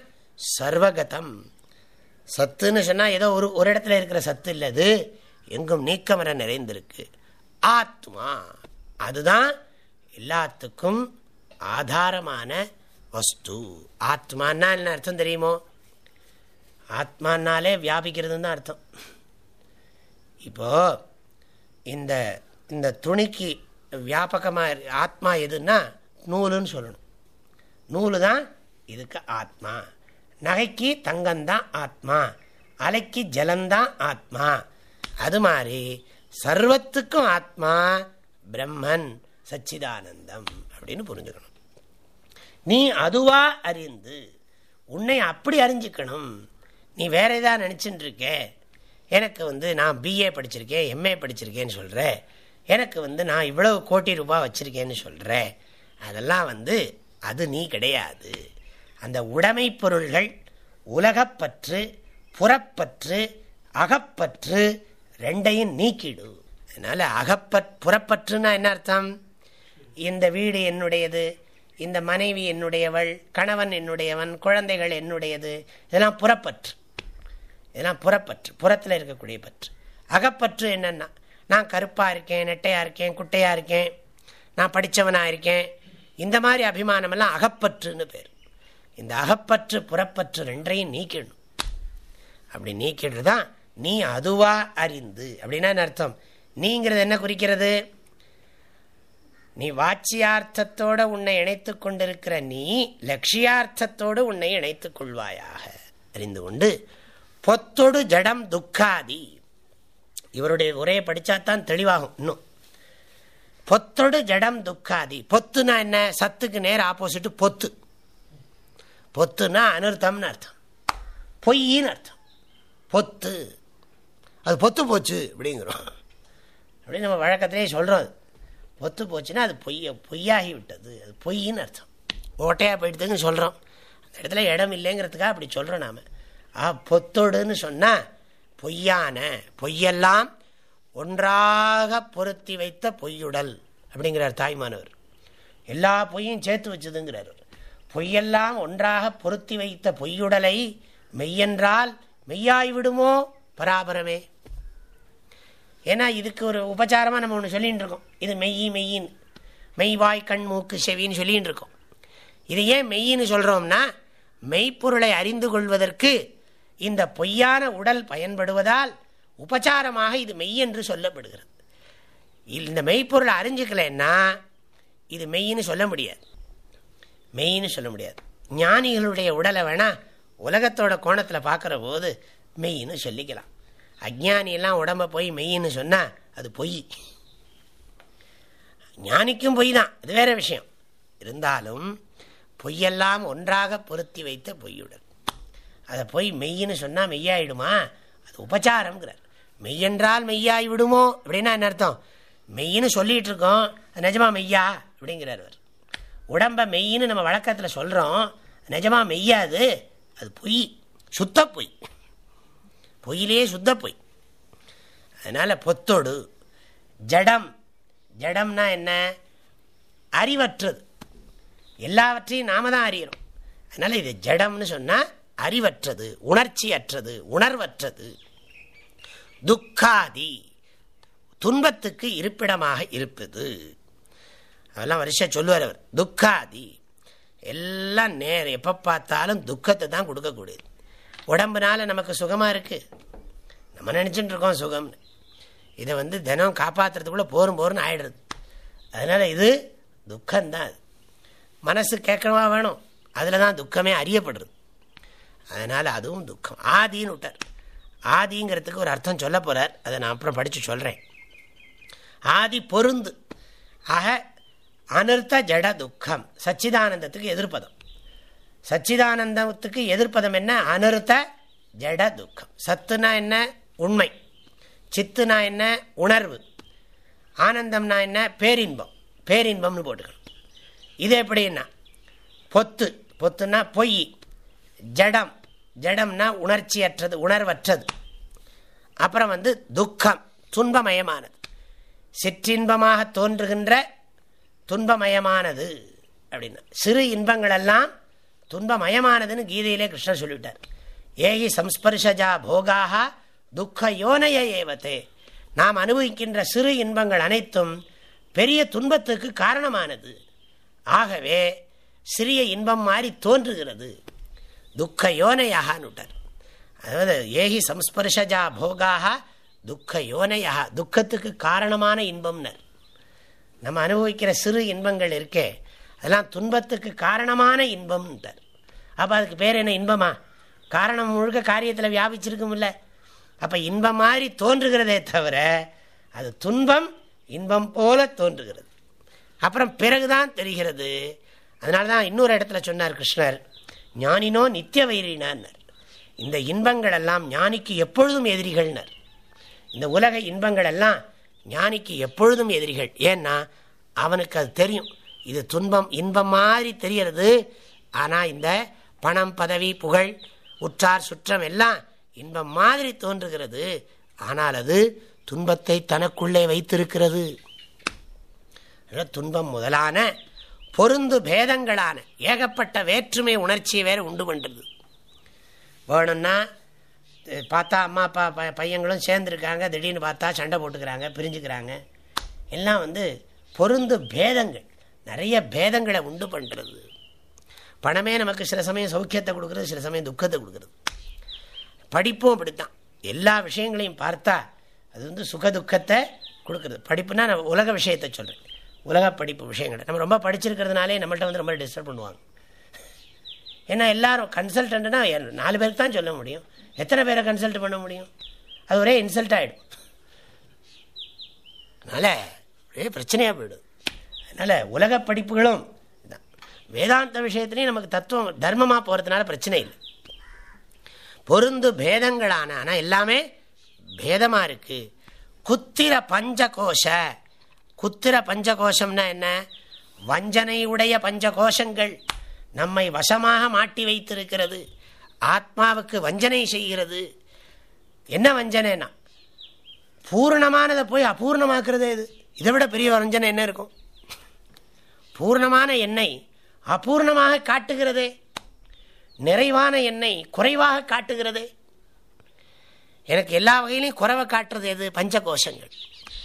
சர்வகதம். சத்துன்னு சொன்னால் ஏதோ ஒரு ஒரு இடத்துல இருக்கிற சத்து இல்லது எங்கும் நீக்கமர நிறைந்திருக்கு. ஆத்மா அதுதான் எல்லாத்துக்கும் ஆதாரமான வஸ்து. ஆத்மானா என்ன அர்த்தம் தெரியுமோ? ஆத்மானாலே வியாபிக்கிறதுன்னு தான் அர்த்தம். இப்போ இந்த இந்த துணிக்கு வியாபகமாக ஆத்மா எதுன்னா நூலுன்னு சொல்லணும். நூலு தான் இதுக்கு ஆத்மா. நகைக்கு தங்கம்தான் ஆத்மா. அலைக்கு ஜலந்தான் ஆத்மா. அது மாதிரி சர்வத்துக்கும் ஆத்மா பிரம்மன் சச்சிதானந்தம் அப்படின்னு புரிஞ்சுக்கணும். நீ அதுவா அறிந்து உன்னை அப்படி அறிஞ்சிக்கணும். நீ வேற ஏதாவது நினச்சின்னு இருக்க எனக்கு வந்து நான் பிஏ படிச்சிருக்கேன் எம்ஏ படிச்சிருக்கேன்னு சொல்கிற எனக்கு வந்து நான் இவ்வளவு கோடி ரூபாய் வச்சுருக்கேன்னு சொல்கிற அதெல்லாம் வந்து அது நீ கிடையாது. அந்த உடைமை பொருள்கள் உலகப்பற்று புறப்பற்று அகப்பற்று ரெண்டையும் நீக்கிடு. அதனால் அகப்பற் புறப்பற்றுன்னா என்ன அர்த்தம்? இந்த வீடு என்னுடையது இந்த மனைவி என்னுடையவள் கணவன் என்னுடையவன் குழந்தைகள் என்னுடையது இதெல்லாம் புறப்பற்று. இதெல்லாம் புறப்பற்று புறத்தில் இருக்கக்கூடிய பற்று. அகப்பற்று என்னென்னா நான் கருப்பாக இருக்கேன் நெட்டையாக இருக்கேன் குட்டையாக இருக்கேன் நான் படித்தவனாக இருக்கேன் இந்த மாதிரி அபிமானமெல்லாம் அகப்பற்றுன்னு பேர். இந்த அகப்பற்று புறப்பற்று ரெண்டையும் நீக்கிடணும். அப்படி நீக்கிடுதான் நீ அதுவா அறிந்து. அப்படின்னா அர்த்தம்? நீங்கிறது என்ன குறிக்கிறது? நீ வாட்சியார்த்தத்தோடு உன்னை இணைத்து கொண்டிருக்கிற நீ லட்சியார்த்தத்தோடு உன்னை இணைத்துக் கொள்வாயாக. அறிந்து கொண்டு பொத்தொடு ஜடம் துக்காதி. இவருடைய உரையை படித்தாத்தான் தெளிவாகும் இன்னும். பொத்தொடு ஜடம் துக்காதி. பொத்துனா என்ன? சத்துக்கு நேர் ஆப்போசிட்டு பொத்து. பொத்துனா அனர்த்தம்னு அர்த்தம். பொய்ன்னு அர்த்தம். பொத்து. அது பொத்து போச்சு அப்படிங்கிறோம். அப்படின்னு நம்ம வழக்கத்திலே சொல்கிறோம் அது. பொத்து போச்சுன்னா அது பொய்ய பொய்யாகி விட்டது அது பொய்ன்னு அர்த்தம். ஓட்டையாக போயிடுதுன்னு சொல்கிறோம் அந்த இடத்துல இடம் இல்லைங்கிறதுக்காக அப்படி சொல்கிறோம் நாம். ஆ பொத்தொடுன்னு சொன்னால் பொய்யான பொய்யெல்லாம் ஒன்றாக பொருத்தி வைத்த பொய்யுடல் அப்படிங்கிறார் தாய்மானவர் எல்லா பொய்யும் சேர்த்து வச்சதுங்கிறார். பொய்யெல்லாம் ஒன்றாக பொருத்தி வைத்த பொய்யுடலை மெய்யென்றால் மெய்யாய்விடுமோ? பராபரமே. ஏன்னா இதுக்கு ஒரு உபச்சாரமாக நம்ம ஒன்று சொல்லிகிட்டு இருக்கோம் இது மெய்யி மெய்யின். மெய்வாய் கண் மூக்கு செவின்னு சொல்லிகிட்டு இருக்கோம் இது ஏன் மெய்யின்னு சொல்கிறோம்னா மெய்ப்பொருளை அறிந்து கொள்வதற்கு இந்த பொய்யான உடல் பயன்படுவதால் உபச்சாரமாக இது மெய் என்று சொல்லப்படுகிறது. இந்த மெய்ப்பொருளை அறிஞ்சிக்கலன்னா இது மெய்ன்னு சொல்ல முடியாது. மெய்ன்னு சொல்ல முடியாது. ஞானிகளுடைய உடலை வேணா உலகத்தோட கோணத்தில் பார்க்குற போது மெய்ன்னு சொல்லிக்கலாம். அஜானியெல்லாம் உடம்ப போய் மெய்ன்னு சொன்னால் அது பொய். ஞானிக்கும் பொய் தான். அது வேற விஷயம். இருந்தாலும் பொய்யெல்லாம் ஒன்றாக பொருத்தி வைத்த பொய்யுடன். அதை போய் மெய்ன்னு சொன்னால் மெய்யாயிடுமா? அது உபச்சாரம்ங்கிறார். மெய்யென்றால் மெய்யாய் விடுமோ? அப்படின்னா என்ன அர்த்தம்? மெய்ன்னு சொல்லிகிட்டு இருக்கோம். நிஜமா மெய்யா? அப்படிங்கிறார் அவர். உடம்ப மெய்ன்னு நம்ம வழக்கத்தில் சொல்கிறோம் நிஜமாக மெய்யாது அது பொய் சுத்த பொய். பொய்யிலே சுத்த பொய். அதனால் பொத்தோடு ஜடம். ஜடம்னா என்ன? அறிவற்றது. எல்லாவற்றையும் நாம தான் அறியிறோம் அதனால் இது ஜடம்னு சொன்னால் அறிவற்றது உணர்ச்சி அற்றது உணர்வற்றது. துக்காதி துன்பத்துக்கு இருப்பிடமாக இருப்பது. அதெல்லாம் வருஷம் சொல்லுவார் அவர். துக்காதி. எல்லாம் நேர். எப்போ பார்த்தாலும் துக்கத்தை தான் கொடுக்கக்கூடியது. உடம்புனால நமக்கு சுகமாக இருக்குது நம்ம நினச்சிட்டு இருக்கோம் சுகம்னு. இதை வந்து தினம் காப்பாற்றுறதுக்குள்ளே போரும் போருன்னு ஆயிடுறது. அதனால் இது துக்கம்தான் அது. மனசு கேட்கணுமா வேணும். அதில் தான் துக்கமே அறியப்படுறது. அதனால் அதுவும் துக்கம். ஆதின்னு விட்டார். ஆதிங்கிறதுக்கு ஒரு அர்த்தம் சொல்ல போகிறார் அதை நான் அப்புறம் படித்து சொல்கிறேன் ஆதி பொருந்து. ஆக அனர்த்த ஜட துக்கம். சச்சிதானந்தத்துக்கு எதிர்ப்பதம். சச்சிதானந்தத்துக்கு எதிர்ப்பதம் என்ன? அனர்த்த ஜட துக்கம். சத்துனா என்ன? உண்மை. சித்துனா என்ன? உணர்வு. ஆனந்தம்னா என்ன? பேரின்பம். பேரின்பம்னு போட்டுக்கணும். இது எப்படின்னா? பொத்து. பொத்துனா பொய். ஜடம். ஜடம்னா உணர்ச்சியற்றது உணர்வற்றது. அப்புறம் வந்து துக்கம். துன்பமயமானது. சிற்றின்பமாக தோன்றுகின்ற துன்பமயமானது அப்படின்னா. சிறு இன்பங்களெல்லாம் துன்பமயமானதுன்னு கீதையிலே கிருஷ்ணன் சொல்லிவிட்டார். ஏகி சம்ஸ்பர்ஷஜா போகாக துக்க யோனைய ஏவத்தே. நாம் அனுபவிக்கின்ற சிறு இன்பங்கள் அனைத்தும் பெரிய துன்பத்துக்கு காரணமானது. ஆகவே சிறிய இன்பம் மாறி தோன்றுகிறது. துக்க யோனையாகனுட்டார் அதாவது ஏகி சம்ஸ்பர்ஷஜா போகாக துக்க யோனையாக துக்கத்துக்கு காரணமான இன்பம்னர். நம்ம அனுபவிக்கிற சிறு இன்பங்கள் இருக்கே. அதெல்லாம் துன்பத்துக்கு காரணமான இன்பம் தர் அப்போ அதுக்கு பேர் என்ன இன்பமா? காரணம் முழுக்க காரியத்தில் வியாபிச்சிருக்கும்ல அப்போ இன்பம் மாதிரி தோன்றுகிறதே தவிர அது துன்பம் இன்பம் போல தோன்றுகிறது. அப்புறம் பிறகுதான் தெரிகிறது. அதனால தான் இன்னொரு இடத்துல சொன்னார் கிருஷ்ணர் ஞானினோ நித்திய வைரினார் இந்த இன்பங்கள் எல்லாம் ஞானிக்கு எப்பொழுதும் எதிரிகள்னர். இந்த உலக இன்பங்கள் எல்லாம் ஞானிக்கு எப்பொழுதும் எதிரிகள். ஏன்னா அவனுக்கு அது தெரியும். இது துன்பம் இன்பம் மாதிரி தெரியறது. ஆனால் இந்த பணம் பதவி புகழ் உற்றார் சுற்றம் எல்லாம் இன்பம் மாதிரி தோன்றுகிறது. ஆனால் அது துன்பத்தை தனக்குள்ளே வைத்திருக்கிறது. துன்பம் முதலான பொருந்து பேதங்களான ஏகப்பட்ட வேற்றுமை உணர்ச்சியை வேறு உண்டு பண்ணுறது வேணும்னா பார்த்தா அம்மா அப்பா ப பையங்களும் சேர்ந்துருக்காங்க. திடீர்னு பார்த்தா சண்டை போட்டுக்கிறாங்க பிரிஞ்சுக்கிறாங்க. எல்லாம் வந்து பொருந்து பேதங்கள். நிறைய பேதங்களை உண்டு பண்ணுறது பணமே நமக்கு சில சமயம் சௌக்கியத்தை கொடுக்குறது சில சமயம் துக்கத்தை கொடுக்குறது. படிப்பும் அப்படித்தான். எல்லா விஷயங்களையும் பார்த்தா அது வந்து சுக துக்கத்தை கொடுக்குறது. படிப்புனா நான் உலக விஷயத்தை சொல்கிறேன் உலக படிப்பு விஷயங்களை. நம்ம ரொம்ப படிச்சிருக்கிறதுனாலே நம்மள்கிட்ட வந்து ரொம்ப டிஸ்டர்ப் பண்ணுவாங்க. ஏன்னா எல்லாரும் கன்சல்டன்ட்னா நாலு பேருக்கு தான் சொல்ல முடியும். எத்தனை பேரை கன்சல்ட் பண்ண முடியும்? அது ஒரே இன்சல்ட் ஆகிடும் அதனால் ஒரே பிரச்சனையாக போயிடும். அதனால் உலக படிப்புகளும் வேதாந்த விஷயத்துலேயும் நமக்கு தத்துவம் தர்மமாக போகிறதுனால பிரச்சனை இல்லை. பொருந்து பேதங்களான ஆனால் எல்லாமே பேதமாக இருக்குது குத்திர பஞ்சகோஷ. குத்திர பஞ்சகோஷம்னா என்ன? வஞ்சனையுடைய பஞ்சகோஷங்கள் நம்மை வசமாக மாட்டி வைத்திருக்கிறது. ஆத்மாவுக்கு வஞ்சனை செய்கிறது. என்ன வஞ்சனைனா பூர்ணமானதை போய் அபூர்ணமாக்குறதே இது. இதை விட பெரிய வஞ்சனை என்ன இருக்கும்? பூர்ணமான எண்ணெய் அபூர்ணமாக காட்டுகிறதே. நிறைவான எண்ணெய் குறைவாக காட்டுகிறதே. எனக்கு எல்லா வகையிலையும் குறைவை காட்டுறது எது? பஞ்சகோஷங்கள்.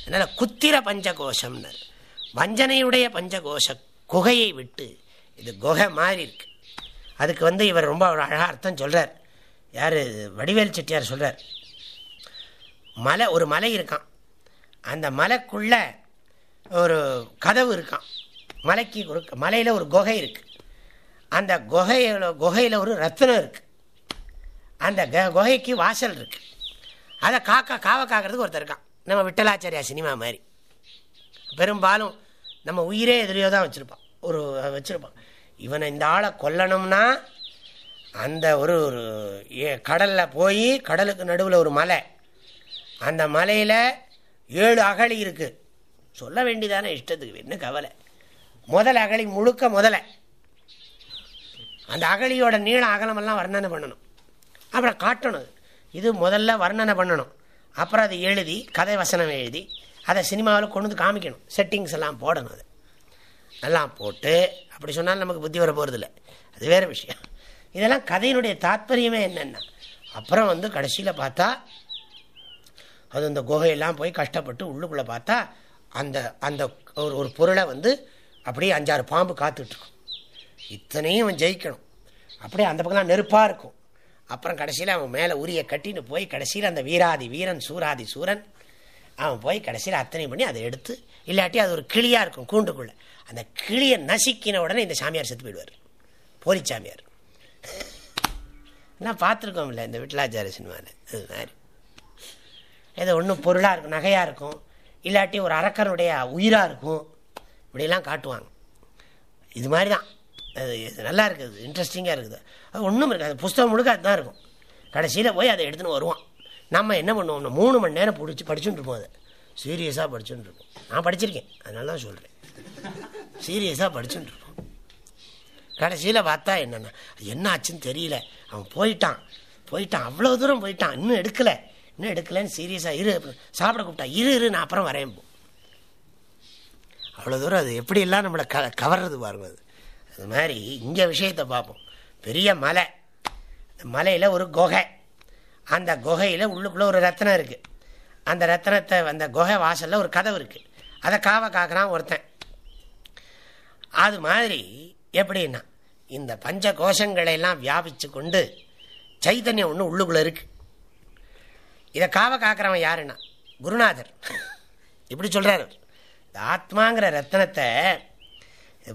அதனால் குத்திர பஞ்சகோஷம்னர். வஞ்சனையுடைய பஞ்சகோஷ குகையை விட்டு இது குகை மாறி இருக்கு. அதுக்கு வந்து இவர் ரொம்ப அழகாக அர்த்தம் சொல்கிறார் யார்? வடிவேல் செட்டியார் சொல்கிறார் மலை ஒரு மலை இருக்கான் அந்த மலைக்குள்ள ஒரு கதவு இருக்கான் மலைக்கு ஒரு மலையில் ஒரு குகை இருக்குது அந்த குகையில் குகையில் ஒரு ரத்தனம் இருக்குது அந்த குகைக்கு வாசல் இருக்குது அதை காக்கா காவ காக்கிறதுக்கு ஒருத்தர் இருக்கான். நம்ம விட்டலாச்சாரியா சினிமா மாதிரி. பெரும்பாலும் நம்ம உயிரே எதிரியோ தான் வச்சுருப்பான். ஒரு வச்சுருப்பான். இவனை இந்த ஆளை கொல்லணும்னா அந்த ஒரு ஒரு கடலில் போய் கடலுக்கு நடுவில் ஒரு மலை. அந்த மலையில் ஏழு அகழி இருக்குது சொல்ல வேண்டியதானே இஷ்டத்துக்கு என்ன கவலை? முதல் அகழி முழுக்க முதலை. அந்த அகழியோட நீள அகலமெல்லாம் வர்ணனை பண்ணணும். அப்புறம் காட்டணும் இது முதல்ல வர்ணனை பண்ணணும். அப்புறம் அதை எழுதி கதை வசனம் எழுதி அதை சினிமாவில் கொண்டு வந்து காமிக்கணும். செட்டிங்ஸ் எல்லாம் போடணும் அது. எல்லாம் போட்டு அப்படி சொன்னாலும் நமக்கு புத்தி வர போகிறதில்ல அது வேறு விஷயம். இதெல்லாம் கதையினுடைய தாத்பரியமே என்னென்னா அப்புறம் வந்து கடைசியில் பார்த்தா அது அந்த குகையெல்லாம் போய் கஷ்டப்பட்டு உள்ளுக்குள்ளே பார்த்தா அந்த அந்த ஒரு ஒரு பொருளை வந்து அப்படியே அஞ்சாறு பாம்பு காத்துட்ருக்கும். இத்தனையும் அவன் ஜெயிக்கணும். அப்படியே அந்த பக்கம்லாம் நெருப்பாக இருக்கும். அப்புறம் கடைசியில் அவன் மேலே உரிய கட்டின்னு போய் கடைசியில் அந்த வீராதி வீரன் சூராதி சூரன் அவன் போய் கடைசியில் அத்தனை பண்ணி அதை எடுத்து இல்லாட்டி அது ஒரு கிளியாக இருக்கும் கூண்டுக்குள்ளே. அந்த கிளியை நசிக்கின உடனே இந்த சாமியார் செத்து போயிடுவார். போலி சாமியார். நான் பார்த்துருக்கோம்ல இந்த விட்டலாச்சார சினிமாவில் அது மாதிரி. ஏதோ ஒன்றும் பொருளாக இருக்கும் நகையாக இருக்கும். இல்லாட்டி ஒரு அரக்கனுடைய உயிராக இருக்கும். இப்படிலாம் காட்டுவாங்க. இது மாதிரி தான் அது நல்லா இருக்குது இன்ட்ரெஸ்டிங்காக இருக்குது. அது ஒன்றும் இருக்காது புஸ்தகம் முழுக்க அதுதான் இருக்கும். கடைசியில் போய் அதை எடுத்துன்னு வருவான். நம்ம என்ன பண்ணுவோம்னா மூணு மணி நேரம் பிடிச்சி படிச்சுட்டு இருப்போம் அதை. சீரியஸாக படிச்சுட்டு இருப்போம். நான் படிச்சிருக்கேன் அதனால தான் சொல்கிறேன் சீரியஸாக படிச்சுட்டு இருப்பான் கடைசியில் பார்த்தா என்னென்னா என்ன ஆச்சுன்னு தெரியல. அவன் போயிட்டான். போயிட்டான். அவ்வளோ தூரம் போயிட்டான். இன்னும் எடுக்கலை. இன்னும் எடுக்கலைன்னு சீரியஸாக இரு சாப்பிட கூப்பிட்டா இரு இரு நான் அப்புறம் வரேன் அவ்வளோ தூரம் அது எப்படியெல்லாம் நம்மளை க கவர்றது பாருங்க அது. அது மாதிரி இங்கே விஷயத்தை பார்ப்போம். பெரிய மலை. மலையில் ஒரு குகை. அந்த குகையில் உள்ளுக்குள்ளே ஒரு ரத்தனம் இருக்குது அந்த ரத்தனத்தை அந்த குகை வாசலில் ஒரு கதவு இருக்குது அதை காவ காக்கிறான் ஒருத்தன். அது மாதிரி எப்படின்னா இந்த பஞ்ச கோஷங்களை எல்லாம் வியாபித்து கொண்டு சைத்தன்யம் ஒன்று உள்ளுக்குள்ளே இருக்குது இதை காவ காக்கிறவன் யாருன்னா குருநாதர். இப்படி சொல்கிறார் இந்த ஆத்மாங்கிற ரத்தனத்தை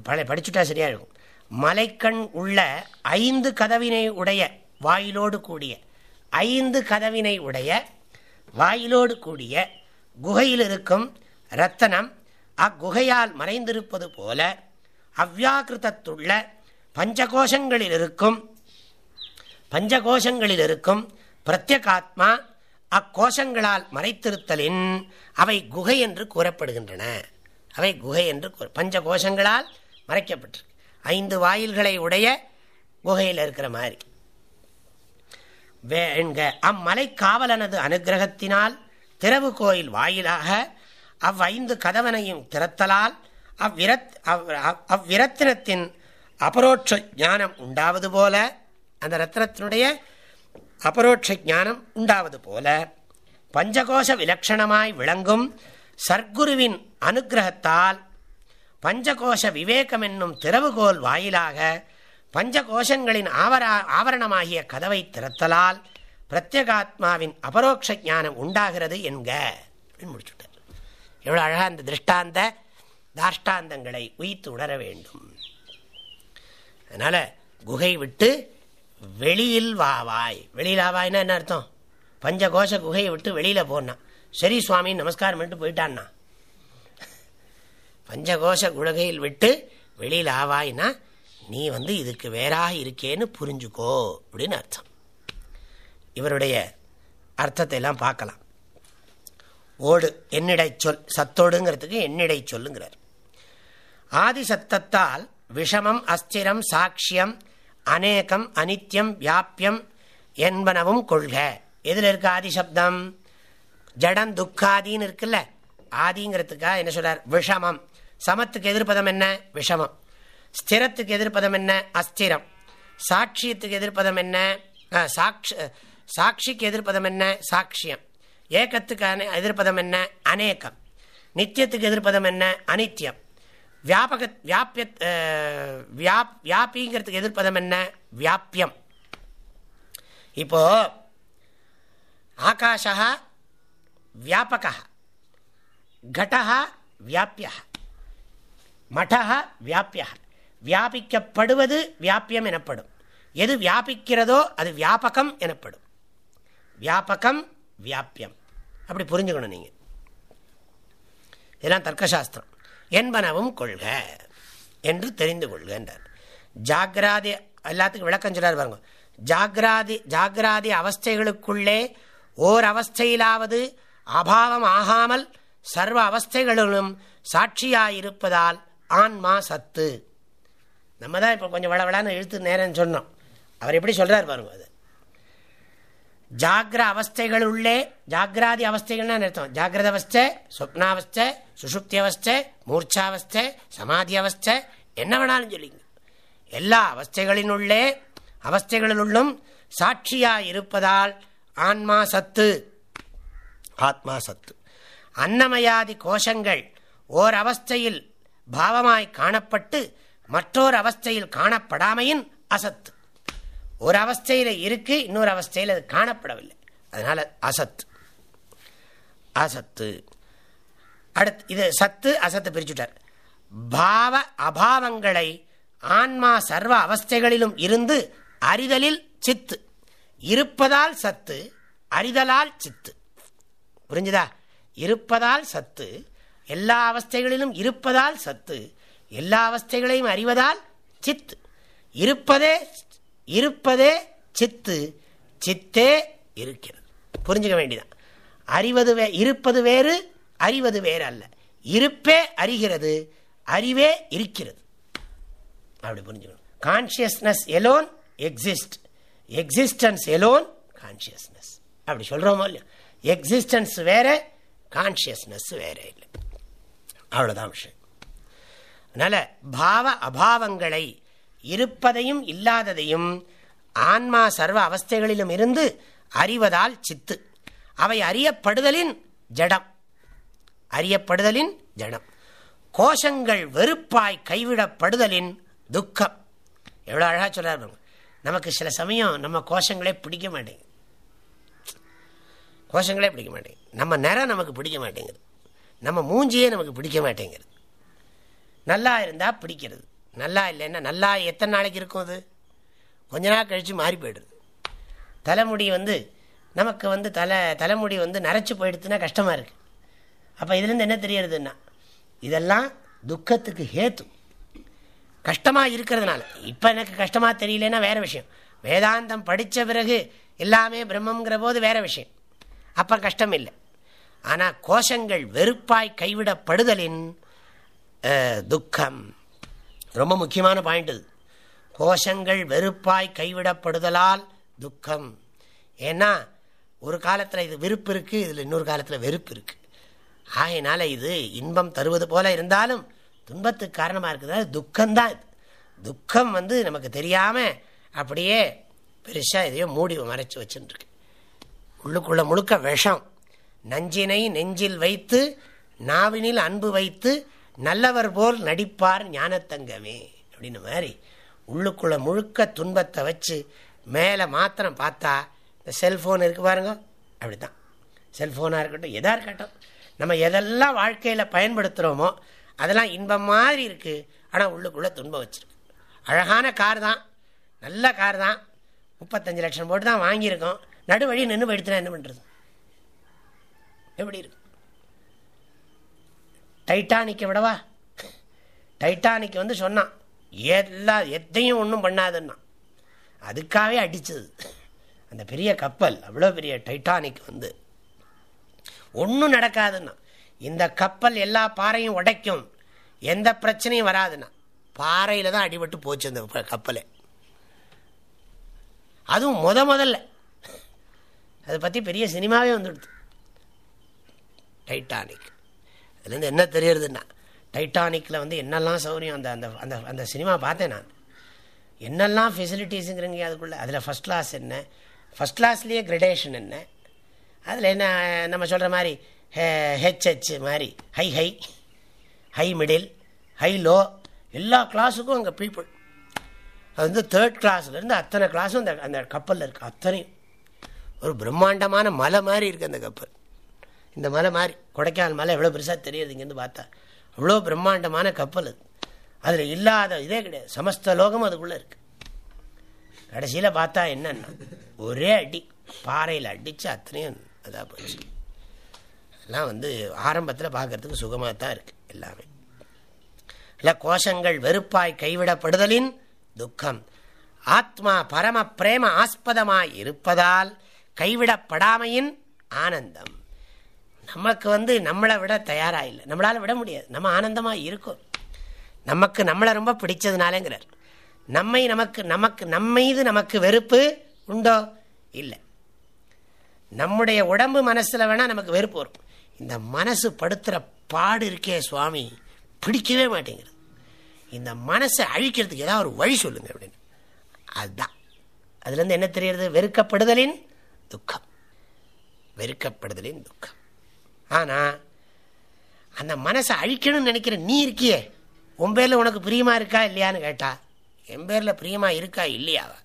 பழைய படிச்சுட்டா சரியாக இருக்கும் மலைக்கண் உள்ள ஐந்து கதவினை உடைய வாயிலோடு கூடிய ஐந்து கதவினை உடைய வாயிலோடு கூடிய குகையில் இருக்கும் ரத்தனம் அக்குகையால் மறைந்திருப்பது போல அவ்வியாக்கிருத்தத்துள்ள பஞ்சகோஷங்களில் இருக்கும் பஞ்சகோஷங்களில் இருக்கும் பிரத்யகாத்மா அக்கோஷங்களால் மறைத்திருத்தலின் அவை குகை என்று கூறப்படுகின்றன. அவை குகை என்று பஞ்ச கோஷங்களால் மறைக்கப்பட்டிருக்கு. ஐந்து வாயில்களை உடைய குகையில் இருக்கிற மாதிரி. என்க அம்மலை காவலனது அனுகிரகத்தினால் திறவு கோயில் வாயிலாக அவ்வைந்து கதவனையும் திறத்தலால் அவ்விரத் அவ்விரத்தினத்தின் அபரோட்ச ஞானம் உண்டாவது போல அந்த ரத்னத்தினுடைய அபரோட்ச ஞானம் உண்டாவது போல பஞ்சகோஷ விலட்சணமாய் விளங்கும் சர்க்குருவின் அனுகிரகத்தால் பஞ்சகோஷ விவேகம் என்னும் திறவுகோல் வாயிலாக பஞ்சகோஷங்களின் ஆவரா ஆவரணமாகிய கதவை திறத்தலால் பிரத்யேகாத்மாவின் அபரோக்ஷ ஞானம் உண்டாகிறது என்க. அப்படின்னு முடிச்சுட்டார். எவ்வளோ அழகாக அந்த திருஷ்டாந்த தாஷ்டாந்தங்களை உயித்து உணர வேண்டும். அதனால் குகை விட்டு வெளியில் வாவாய் வெளியில் ஆவாய்னா என்ன அர்த்தம்? பஞ்சகோஷ குகையை விட்டு வெளியில் போனான் சரி சுவாமி நமஸ்காரம் பண்ணிட்டு போயிட்டான்னா. பஞ்சகோஷ குலகையில் விட்டு வெளியில் ஆவாய்னா நீ வந்து இதுக்கு வேறாக இருக்கேன்னு புரிஞ்சுக்கோ அப்படின்னு அர்த்தம். இவருடைய அர்த்தத்தை எல்லாம் பார்க்கலாம். ஓடு என்னிடை சொல் சத்தோடுங்கிறதுக்கு என்னிடை சொல்லுங்கிறார். ஆதி சத்தத்தால் விஷமம் அஸ்திரம் சாட்சியம் அநேகம் அனித்யம் வியாபியம் என்பனவும் கொள்க. எதில் இருக்கு ஆதி சப்தம் ஜடம் துக்காதின்னு இருக்குல்ல? ஆதிங்கிறதுக்காக என்ன சொல்றார்? விஷமம். சமத்துக்கு எதிர்ப்பதம் என்ன? விஷமம். ஸ்திரத்துக்கு எதிர்ப்பதம் என்ன? அஸ்திரம். சாட்சியத்துக்கு எதிர்ப்பதம் என்ன? சாட்சி சாட்சிக்கு எதிர்ப்பதம் என்ன? சாட்சியம். ஏக்கத்துக்கு எதிர்ப்பதம் என்ன? அநேகம். நித்தியத்துக்கு எதிர்ப்பதம் என்ன? அனித்யம். வியாபக வியாபிய வியாப் வியாபிங்கிறதுக்கு எதிர்ப்பதம் என்ன? வியாபியம். இப்போ ஆகாஷா வியாபகா கடா வியாபியா மடா வியாபியா வியாபிக்கப்படுவது வியாபியம் எனப்படும். எது வியாபிக்கிறதோ அது வியாபகம் எனப்படும். வியாபகம் வியாபியம். அப்படி புரிஞ்சுக்கணும் நீங்கள் இதெல்லாம் தர்க்கசாஸ்திரம். என்பனவும் கொள்க என்று தெரிந்து கொள்கின்றார் ஜாகிராதி எல்லாத்துக்கும் விளக்கம் சொல்றார் பாருங்க. ஜாகிராதி ஜாகிராதி அவஸ்தைகளுக்குள்ளே ஓர் அவஸ்தையிலாவது அபாவம் ஆகாமல் சர்வ அவஸ்தைகளிலும் சாட்சியாயிருப்பதால் ஆன்மா சத்து. நம்ம தான் இப்போ கொஞ்சம் வளவளான்னு இழுத்து நேரம் சொன்னோம். அவர் எப்படி சொல்கிறார் பாருங்க அது? ஜாகிர அவஸ்தைகளுள்ளே ஜாகிராதி அவஸ்தைகள்னா நிறுத்தம் ஜாகிரத அவஸ்தை சொப்னாவஸ்தை சுசுப்தி அவஸ்தை மூர்ச்சாவஸ்தை சமாதி அவஸ்தை என்ன வேணாலும் சொல்லிங்க. எல்லா அவஸ்தைகளினுள்ளே அவஸ்தைகளிலுள்ளும் சாட்சியாக இருப்பதால் ஆன்மா சத்து ஆத்மா சத்து. அன்னமயாதி கோஷங்கள் ஓர் அவஸ்தையில் பாவமாய் காணப்பட்டு மற்றொரு அவஸ்தையில் காணப்படாமையின் அசத்து. ஒரு அவஸ்தையில் இருக்கு இன்னொரு அவஸ்தையில் அது காணப்படவில்லை. அதனால அசத். அசத்து. அடுத்து இது சத்து அசத்து பிரிச்சுட்டார். பாவ அபாவங்களை ஆன்மா சர்வ அவஸ்தைகளிலும் இருந்து அறிதலில் சித்து. இருப்பதால் சத்து அறிதலால் சித்து. புரிஞ்சுதா? இருப்பதால் சத்து எல்லா அவஸ்தைகளிலும் இருப்பதால் சத்து எல்லா அவஸ்தைகளையும் அறிவதால் சித்து. இருப்பதே இருப்பதே சித்து சித்தே இருக்கிறது. புரிஞ்சுக்க வேண்டியதான் அறிவது வே இருப்பது வேறு அறிவது வேறு அல்ல இருப்பே அறிகிறது அறிவே இருக்கிறது. அப்படி புரிஞ்சுக்கணும். Consciousness alone exist existence alone consciousness அப்படி சொல்கிறோமோ இல்லையா? எக்ஸிஸ்டன்ஸ் வேற கான்சியஸ்னஸ் வேற இல்லை. அவ்வளோதான் விஷயம். அதனால் பாவ அபாவங்களை இருப்பதையும் இல்லாததையும் ஆன்மா சர்வ அவஸ்தைகளிலும் இருந்து அறிவதால் சித்து. அவை அறியப்படுதலின் ஜடம். அறியப்படுதலின் ஜடம். கோஷங்கள் வெறுப்பாய் கைவிடப்படுதலின் துக்கம். எவ்வளோ அழகாக சொல்கிறார் நமக்கு சில சமயம் நம்ம கோஷங்களே பிடிக்க மாட்டேங்குது. கோஷங்களே பிடிக்க மாட்டேங்குது. நம்ம நிறம் நமக்கு பிடிக்க மாட்டேங்குது. நம்ம மூஞ்சியே நமக்கு பிடிக்க மாட்டேங்கிறது நல்லா இருந்தால் பிடிக்கிறது. நல்லா இல்லைன்னா நல்லா எத்தனை நாளைக்கு இருக்கும் அது? கொஞ்ச நாள் கழித்து மாறி போய்டுது. தலைமுடி வந்து நமக்கு வந்து தலை தலைமுடி வந்து நரைச்சி போயிடுதுன்னா கஷ்டமாக இருக்குது அப்போ இதுலேருந்து என்ன தெரியறதுன்னா இதெல்லாம் துக்கத்துக்கு ஹேத்து. கஷ்டமாக இருக்கிறதுனால. இப்போ எனக்கு கஷ்டமாக தெரியலன்னா வேறு விஷயம். வேதாந்தம் படித்த பிறகு எல்லாமே பிரம்மங்கிற போது வேறு விஷயம். அப்போ கஷ்டம் இல்லை. ஆனால் கோஷங்கள் வெறுப்பாய் கைவிடப்படுதலின் துக்கம். ரொம்ப முக்கியமான பாயிண்ட் இது. கோஷங்கள் வெறுப்பாய் கைவிடப்படுதலால் துக்கம். ஏன்னா ஒரு காலத்தில் இது விருப்பு இருக்குது இதில் இன்னொரு காலத்தில் வெறுப்பு இருக்குது ஆகையினால இது இன்பம் தருவது போல இருந்தாலும் துன்பத்துக்கு காரணமாக இருக்குது துக்கம்தான் இது. துக்கம் வந்து நமக்கு தெரியாமல் அப்படியே பெருசாக இதையோ மூடி மறைச்சி வச்சுருக்கு உள்ளுக்குள்ளே முழுக்க விஷம். நஞ்சினை நெஞ்சில் வைத்து நாவினில் அன்பு வைத்து நல்லவர் போல் நடிப்பார் ஞானத்தங்கமே அப்படின்னு மாதிரி உள்ளுக்குள்ள முழுக்க துன்பத்தை வச்சு மேலே மாத்திரம் பார்த்தா இந்த செல்ஃபோன் இருக்கு பாருங்க. அப்படி தான் செல்ஃபோனாக இருக்கட்டும் எதாக இருக்கட்டும். நம்ம எதெல்லாம் வாழ்க்கையில் பயன்படுத்துகிறோமோ அதெல்லாம் இன்பம் மாதிரி இருக்குது ஆனால் உள்ளுக்குள்ளே துன்பம் வச்சுருக்கு. அழகான கார் தான். நல்ல கார் தான். முப்பத்தஞ்சு லட்சம் போட்டு தான் வாங்கியிருக்கோம். நடுவழி நின்று போயிடுச்சுன்னா என்ன பண்ணுறது எப்படி இருக்கும் டைட்டானிக்கை விடவா? டைட்டானிக் வந்து சொன்னான் எல்லா எத்தையும் ஒன்றும் பண்ணாதுன்னா அதுக்காகவே அடிச்சது. அந்த பெரிய கப்பல் அவ்வளோ பெரிய டைட்டானிக் வந்து ஒன்றும் நடக்காதுன்னா இந்த கப்பல் எல்லா பாறையும் உடைக்கும் எந்த பிரச்சனையும் வராதுன்னா பாறையில் தான் அடிபட்டு போச்சு அந்த கப்பலை. அதுவும் முத முதல்ல. அதை பற்றி பெரிய சினிமாவே வந்துடுது. டைட்டானிக். அதுலேருந்து என்ன தெரியறதுன்னா டைட்டானிக்கில் வந்து என்னெல்லாம் சௌகரியம் அந்த அந்த அந்த அந்த சினிமா பார்த்தேன் நான். என்னெல்லாம் ஃபெசிலிட்டிஸுங்கிறீங்க அதுக்குள்ளே? அதில் ஃபஸ்ட் கிளாஸ் என்ன? ஃபஸ்ட் கிளாஸ்லேயே கிரடேஷன் என்ன? அதில் என்ன நம்ம சொல்கிற மாதிரி ஹெச்ஹெச் மாதிரி high high high middle high low எல்லா கிளாஸுக்கும் அங்கே பீப்புள் அது வந்து தேர்ட் கிளாஸ்லேருந்து அத்தனை கிளாஸும் அந்த அந்த கப்பலில் இருக்குது அத்தனையும். ஒரு பிரம்மாண்டமான மலை மாதிரி இருக்குது அந்த கப்பல் இந்த மலை மாதிரி கொடைக்கானல் மலை எவ்வளோ பெருசாக தெரியுது இங்கேருந்து பார்த்தா அவ்வளோ பிரம்மாண்டமான கப்பல் அது. அதில் இல்லாத இதே கிடையாது. சமஸ்த லோகம் அதுக்குள்ளே இருக்குது கடைசியில் பார்த்தா என்னன்னா ஒரே அடி பாறையில் அடித்து அத்தனையும் அதாக போச்சு. எல்லாம் வந்து ஆரம்பத்தில் பார்க்கறதுக்கு சுகமாக தான் இருக்குது எல்லாமே. இல்லை கோஷங்கள் வெறுப்பாய் கைவிடப்படுதலின் துக்கம். ஆத்மா பரம பிரேம ஆஸ்பதமாய் இருப்பதால் கைவிடப்படாமையின் ஆனந்தம். நமக்கு வந்து நம்மளை விட தயாராக இல்லை நம்மளால் விட முடியாது. நம்ம ஆனந்தமாக இருக்கும். நமக்கு நம்மளை ரொம்ப பிடிச்சதுனாலேங்கிறார். நம்மை நமக்கு நமக்கு நம்மீது நமக்கு வெறுப்பு உண்டோ? இல்லை. நம்முடைய உடம்பு மனசில் வேணால் நமக்கு வெறுப்பு வரும். இந்த மனசு படுத்துகிற பாடு இருக்கே சுவாமி பிடிக்கவே மாட்டேங்கிறது. இந்த மனசை அழிக்கிறதுக்கு ஏதாவது ஒரு வழி சொல்லுங்க அப்படின்னு. அதுதான். அதுலேருந்து என்ன தெரியறது? வெறுக்கப்படுதலின் துக்கம். வெறுக்கப்படுதலின் துக்கம். ஆனால் அந்த மனசை அழிக்கணும்னு நினைக்கிற நீ இருக்கியே உன் பேரில் உனக்கு பிரியமாக இருக்கா இல்லையான்னு கேட்டா என் பேரில் பிரியமாக இருக்கா இல்லையாவா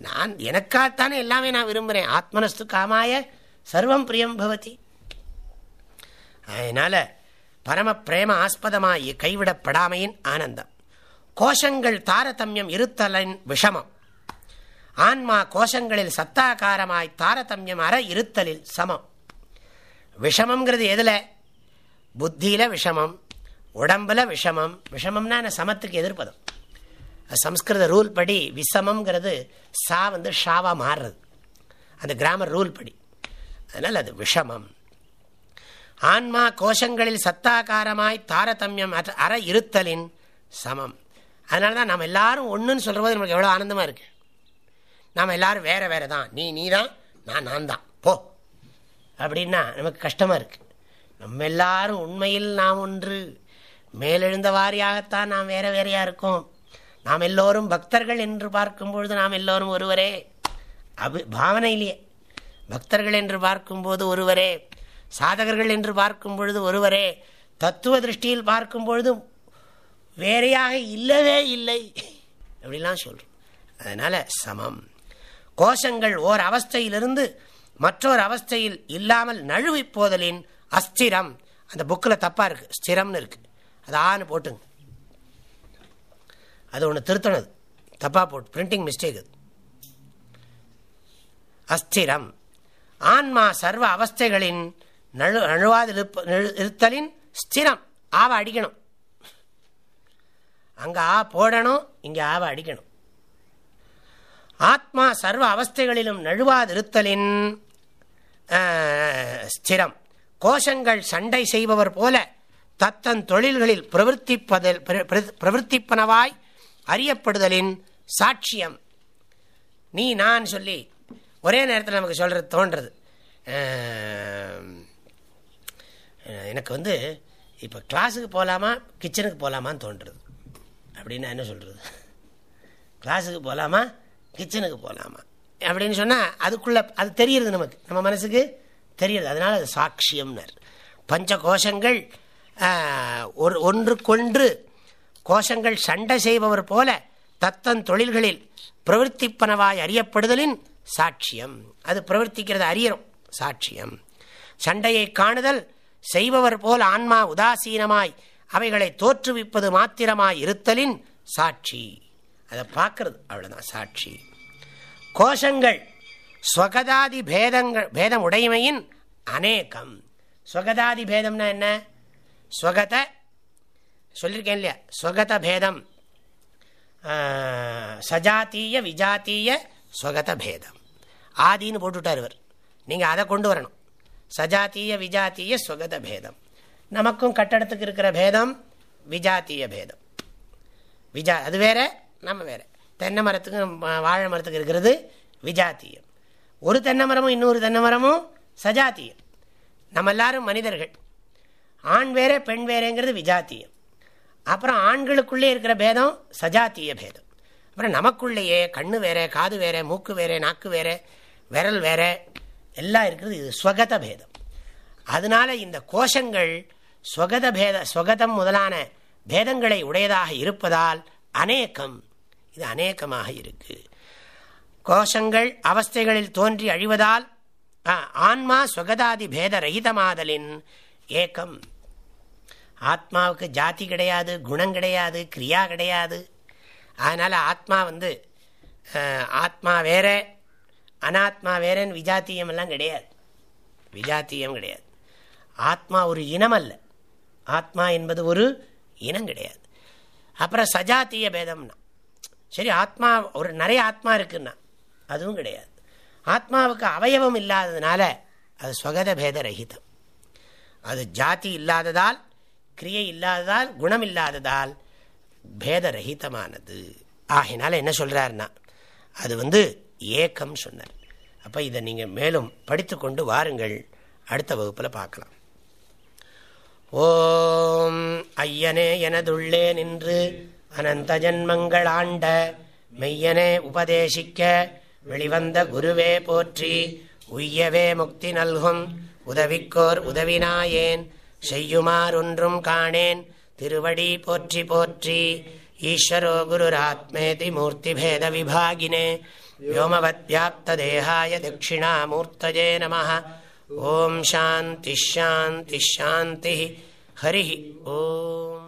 நான் எனக்காகத்தானே எல்லாமே நான் விரும்புகிறேன் ஆத்மனஸ்து காமாய சர்வம் பிரியம் பவதி. அதனால் பரம பிரேம ஆஸ்பதமாய் கைவிடப்படாமையின் ஆனந்தம். கோஷங்கள் தாரதமியம் இருத்தலின் விஷமம். ஆன்மா கோஷங்களில் சத்தாகாரமாய் தாரதமியம் அற இருத்தலில் சமம். விஷமங்கிறது எதில்? புத்தியில் விஷமம் உடம்பில் விஷமம். விஷமம்னா சமத்துக்கு எதிர்ப்பதும். சம்ஸ்கிருத ரூல் படி விஷமங்கிறது சா வந்து ஷாவாக மாறுறது. அந்த கிராமர் ரூல் படி. அதனால் அது விஷமம். ஆன்மா கோஷங்களில் சத்தாகாரமாய் தாரதமியம் அற இருத்தலின் சமம். அதனால தான் நம்ம எல்லாரும் ஒன்றுன்னு சொல்கிறது நமக்கு எவ்வளோ ஆனந்தமாக இருக்குது நாம் எல்லோரும் வேறு வேறு தான் நீ நீ தான் நான் நான் தான் போ. அப்படின்னா நமக்கு கஷ்டமாக இருக்குது நம்ம எல்லாரும் உண்மையில் நாம் ஒன்று. மேலெழுந்த வாரியாகத்தான் நாம் வேற வேறையாக இருக்கோம். நாம் எல்லோரும் பக்தர்கள் என்று பார்க்கும் பொழுது நாம் எல்லோரும் ஒருவரே. அபி பாவனையிலேயே பக்தர்கள் என்று பார்க்கும்போது ஒருவரே. சாதகர்கள் என்று பார்க்கும் பொழுது ஒருவரே. தத்துவ திருஷ்டியில் பார்க்கும் பொழுது வேறையாக இல்லவே இல்லை. அப்படிலாம் சொல்கிறோம் அதனால் சமம். கோஷங்கள் ஓர் அவஸ்தையிலிருந்து மற்றொரு அவஸ்தையில் இல்லாமல் நழுவி போதலின் அஸ்திரம். அந்த புக்கில் தப்பாக இருக்கு. ஸ்திரம்னு இருக்கு. அது ஆன்னு போட்டுங்க. அது ஒன்று திருத்தணது தப்பாக போட்டு. பிரிண்டிங் மிஸ்டேக் அது. அஸ்திரம். ஆன்மா சர்வ அவஸ்தைகளின் நழு நழுவாது இருத்தலின் ஸ்திரம். ஆவை அடிக்கணும். அங்கே ஆ போடணும் இங்கே ஆவை அடிக்கணும். ஆத்மா சர்வ அவஸ்தைகளிலும் நழுவாதிருத்தலின் ஸ்திரம். கோஷங்கள் சண்டை செய்பவர் போல தத்தன் தொழில்களில் பிரவர்த்திப்பதில் பிரவர்த்திப்பனவாய் அறியப்படுதலின் சாட்சியம். நீ நான் சொல்லி ஒரே நேரத்தில் நமக்கு சொல்கிறது தோன்றது. எனக்கு வந்து இப்போ கிளாஸுக்கு போகலாமா கிச்சனுக்கு போகலாமான்னு தோன்றுறது அப்படின்னு என்ன சொல்கிறது கிளாஸுக்கு போகலாமா கிச்சனுக்கு போகலாமா அப்படின்னு சொன்னால் அதுக்குள்ளே அது தெரியுது நமக்கு. நம்ம மனசுக்கு தெரியுது அதனால் அது சாட்சியம்னர். பஞ்ச கோஷங்கள் ஒரு ஒன்றுக்கொன்று கோஷங்கள் சண்டை செய்பவர் போல தத்தன் தொழில்களில் பிரவர்த்திப்பனவாய் அறியப்படுதலின் சாட்சியம். அது பிரவர்த்திக்கிறது அறியறோம். சாட்சியம். சண்டையை காணுதல் செய்பவர் போல் ஆன்மா உதாசீனமாய் அவைகளை தோற்றுவிப்பது மாத்திரமாய் இருத்தலின் சாட்சி. அதை பார்க்கறது. அவ்வளோதான் சாட்சி. கோஷங்கள் ஸ்வகதாதி பேதங்கள் பேதம் உடைமையின் அநேகம். ஸ்வகதாதி பேதம்னா என்ன? ஸ்வகத சொல்லியிருக்கேன் இல்லையா? ஸ்வகத பேதம். சஜாத்திய விஜாத்திய ஸ்வகத பேதம். ஆதின்னு போட்டுவிட்டார் இவர். நீங்கள் அதை கொண்டு வரணும். சஜாத்திய விஜாத்திய ஸ்வகத பேதம். நமக்கும் கட்டடத்துக்கு இருக்கிற பேதம் விஜாத்திய பேதம். விஜா அது வேற நம்ம வேற. தென்னை மரத்துக்கும் வாழை மரத்துக்கு இருக்கிறது விஜாத்தியம். ஒரு தென்னை மரமும் இன்னொரு தென்னை மரமும் சஜாத்தியம். நம்ம எல்லாரும் மனிதர்கள். ஆண் வேற பெண் வேறேங்கிறது விஜாத்தியம். அப்புறம் ஆண்களுக்குள்ளே இருக்கிற பேதம் சஜாத்திய பேதம். அப்புறம் நமக்குள்ளேயே கண்ணு வேற காது வேற மூக்கு வேற நாக்கு வேற விரல் வேற எல்லாம் இருக்கிறது இது ஸ்வகத பேதம். அதனால இந்த கோஷங்கள் ஸ்வகத பேத ஸ்வகதம் முதலான பேதங்களை உடையதாக இருப்பதால் அநேகம் இது அநேகமாக இருக்கு. கோஷங்கள் அவஸ்தைகளில் தோன்றி அழிவதால் ஆன்மா சுகதாதி பேத ரகிதமாதலின் ஏக்கம். ஆத்மாவுக்கு ஜாதி கிடையாது குணம் கிடையாது கிரியா கிடையாது. அதனால் ஆத்மா வந்து ஆத்மா வேற அனாத்மா வேறன்னு விஜாத்தியம் எல்லாம் கிடையாது. விஜாத்தியம் கிடையாது. ஆத்மா ஒரு இனம் அல்ல. ஆத்மா என்பது ஒரு இனம் கிடையாது. அப்புறம் சஜாத்திய பேதம்னா. சரி ஆத்மா ஒரு நிறைய ஆத்மா இருக்குன்னா அதுவும் கிடையாது. ஆத்மாவுக்கு அவயவம் இல்லாததுனால அது ஸ்வகத பேத ரஹிதம். அது ஜாதி இல்லாததால் கிரியை இல்லாததால் குணம் இல்லாததால் பேத ரஹிதமானது. ஆகினால என்ன சொல்கிறாருன்னா அது வந்து ஏக்கம் சொன்னார். அப்போ இதை நீங்கள் மேலும் படித்து கொண்டு வாருங்கள். அடுத்த வகுப்பில் பார்க்கலாம். ஓம் ஐயனே எனதுள்ளே நின்று அனந்த ஜன்மங்களாண்ட மெய்யனே உபதேசிக்க வெளிவந்த குருவே போற்றி உய்யவே முக்தி நல்கும் உதவிக்கோர் உதவினாயேன் செய்யுமாறொன்றும் காணேன் திருவடி போற்றி போற்றி. ஈஸ்வரோ குருராத்மேதி மூர்த்திபேத விபாகினே. வோமவத் வியாப்த தேகாய தட்சிணாமூர்த்தஜே நம ஓம் சாந்தி ஷாந்தி ஷாந்தி. ஹரி ஓம்.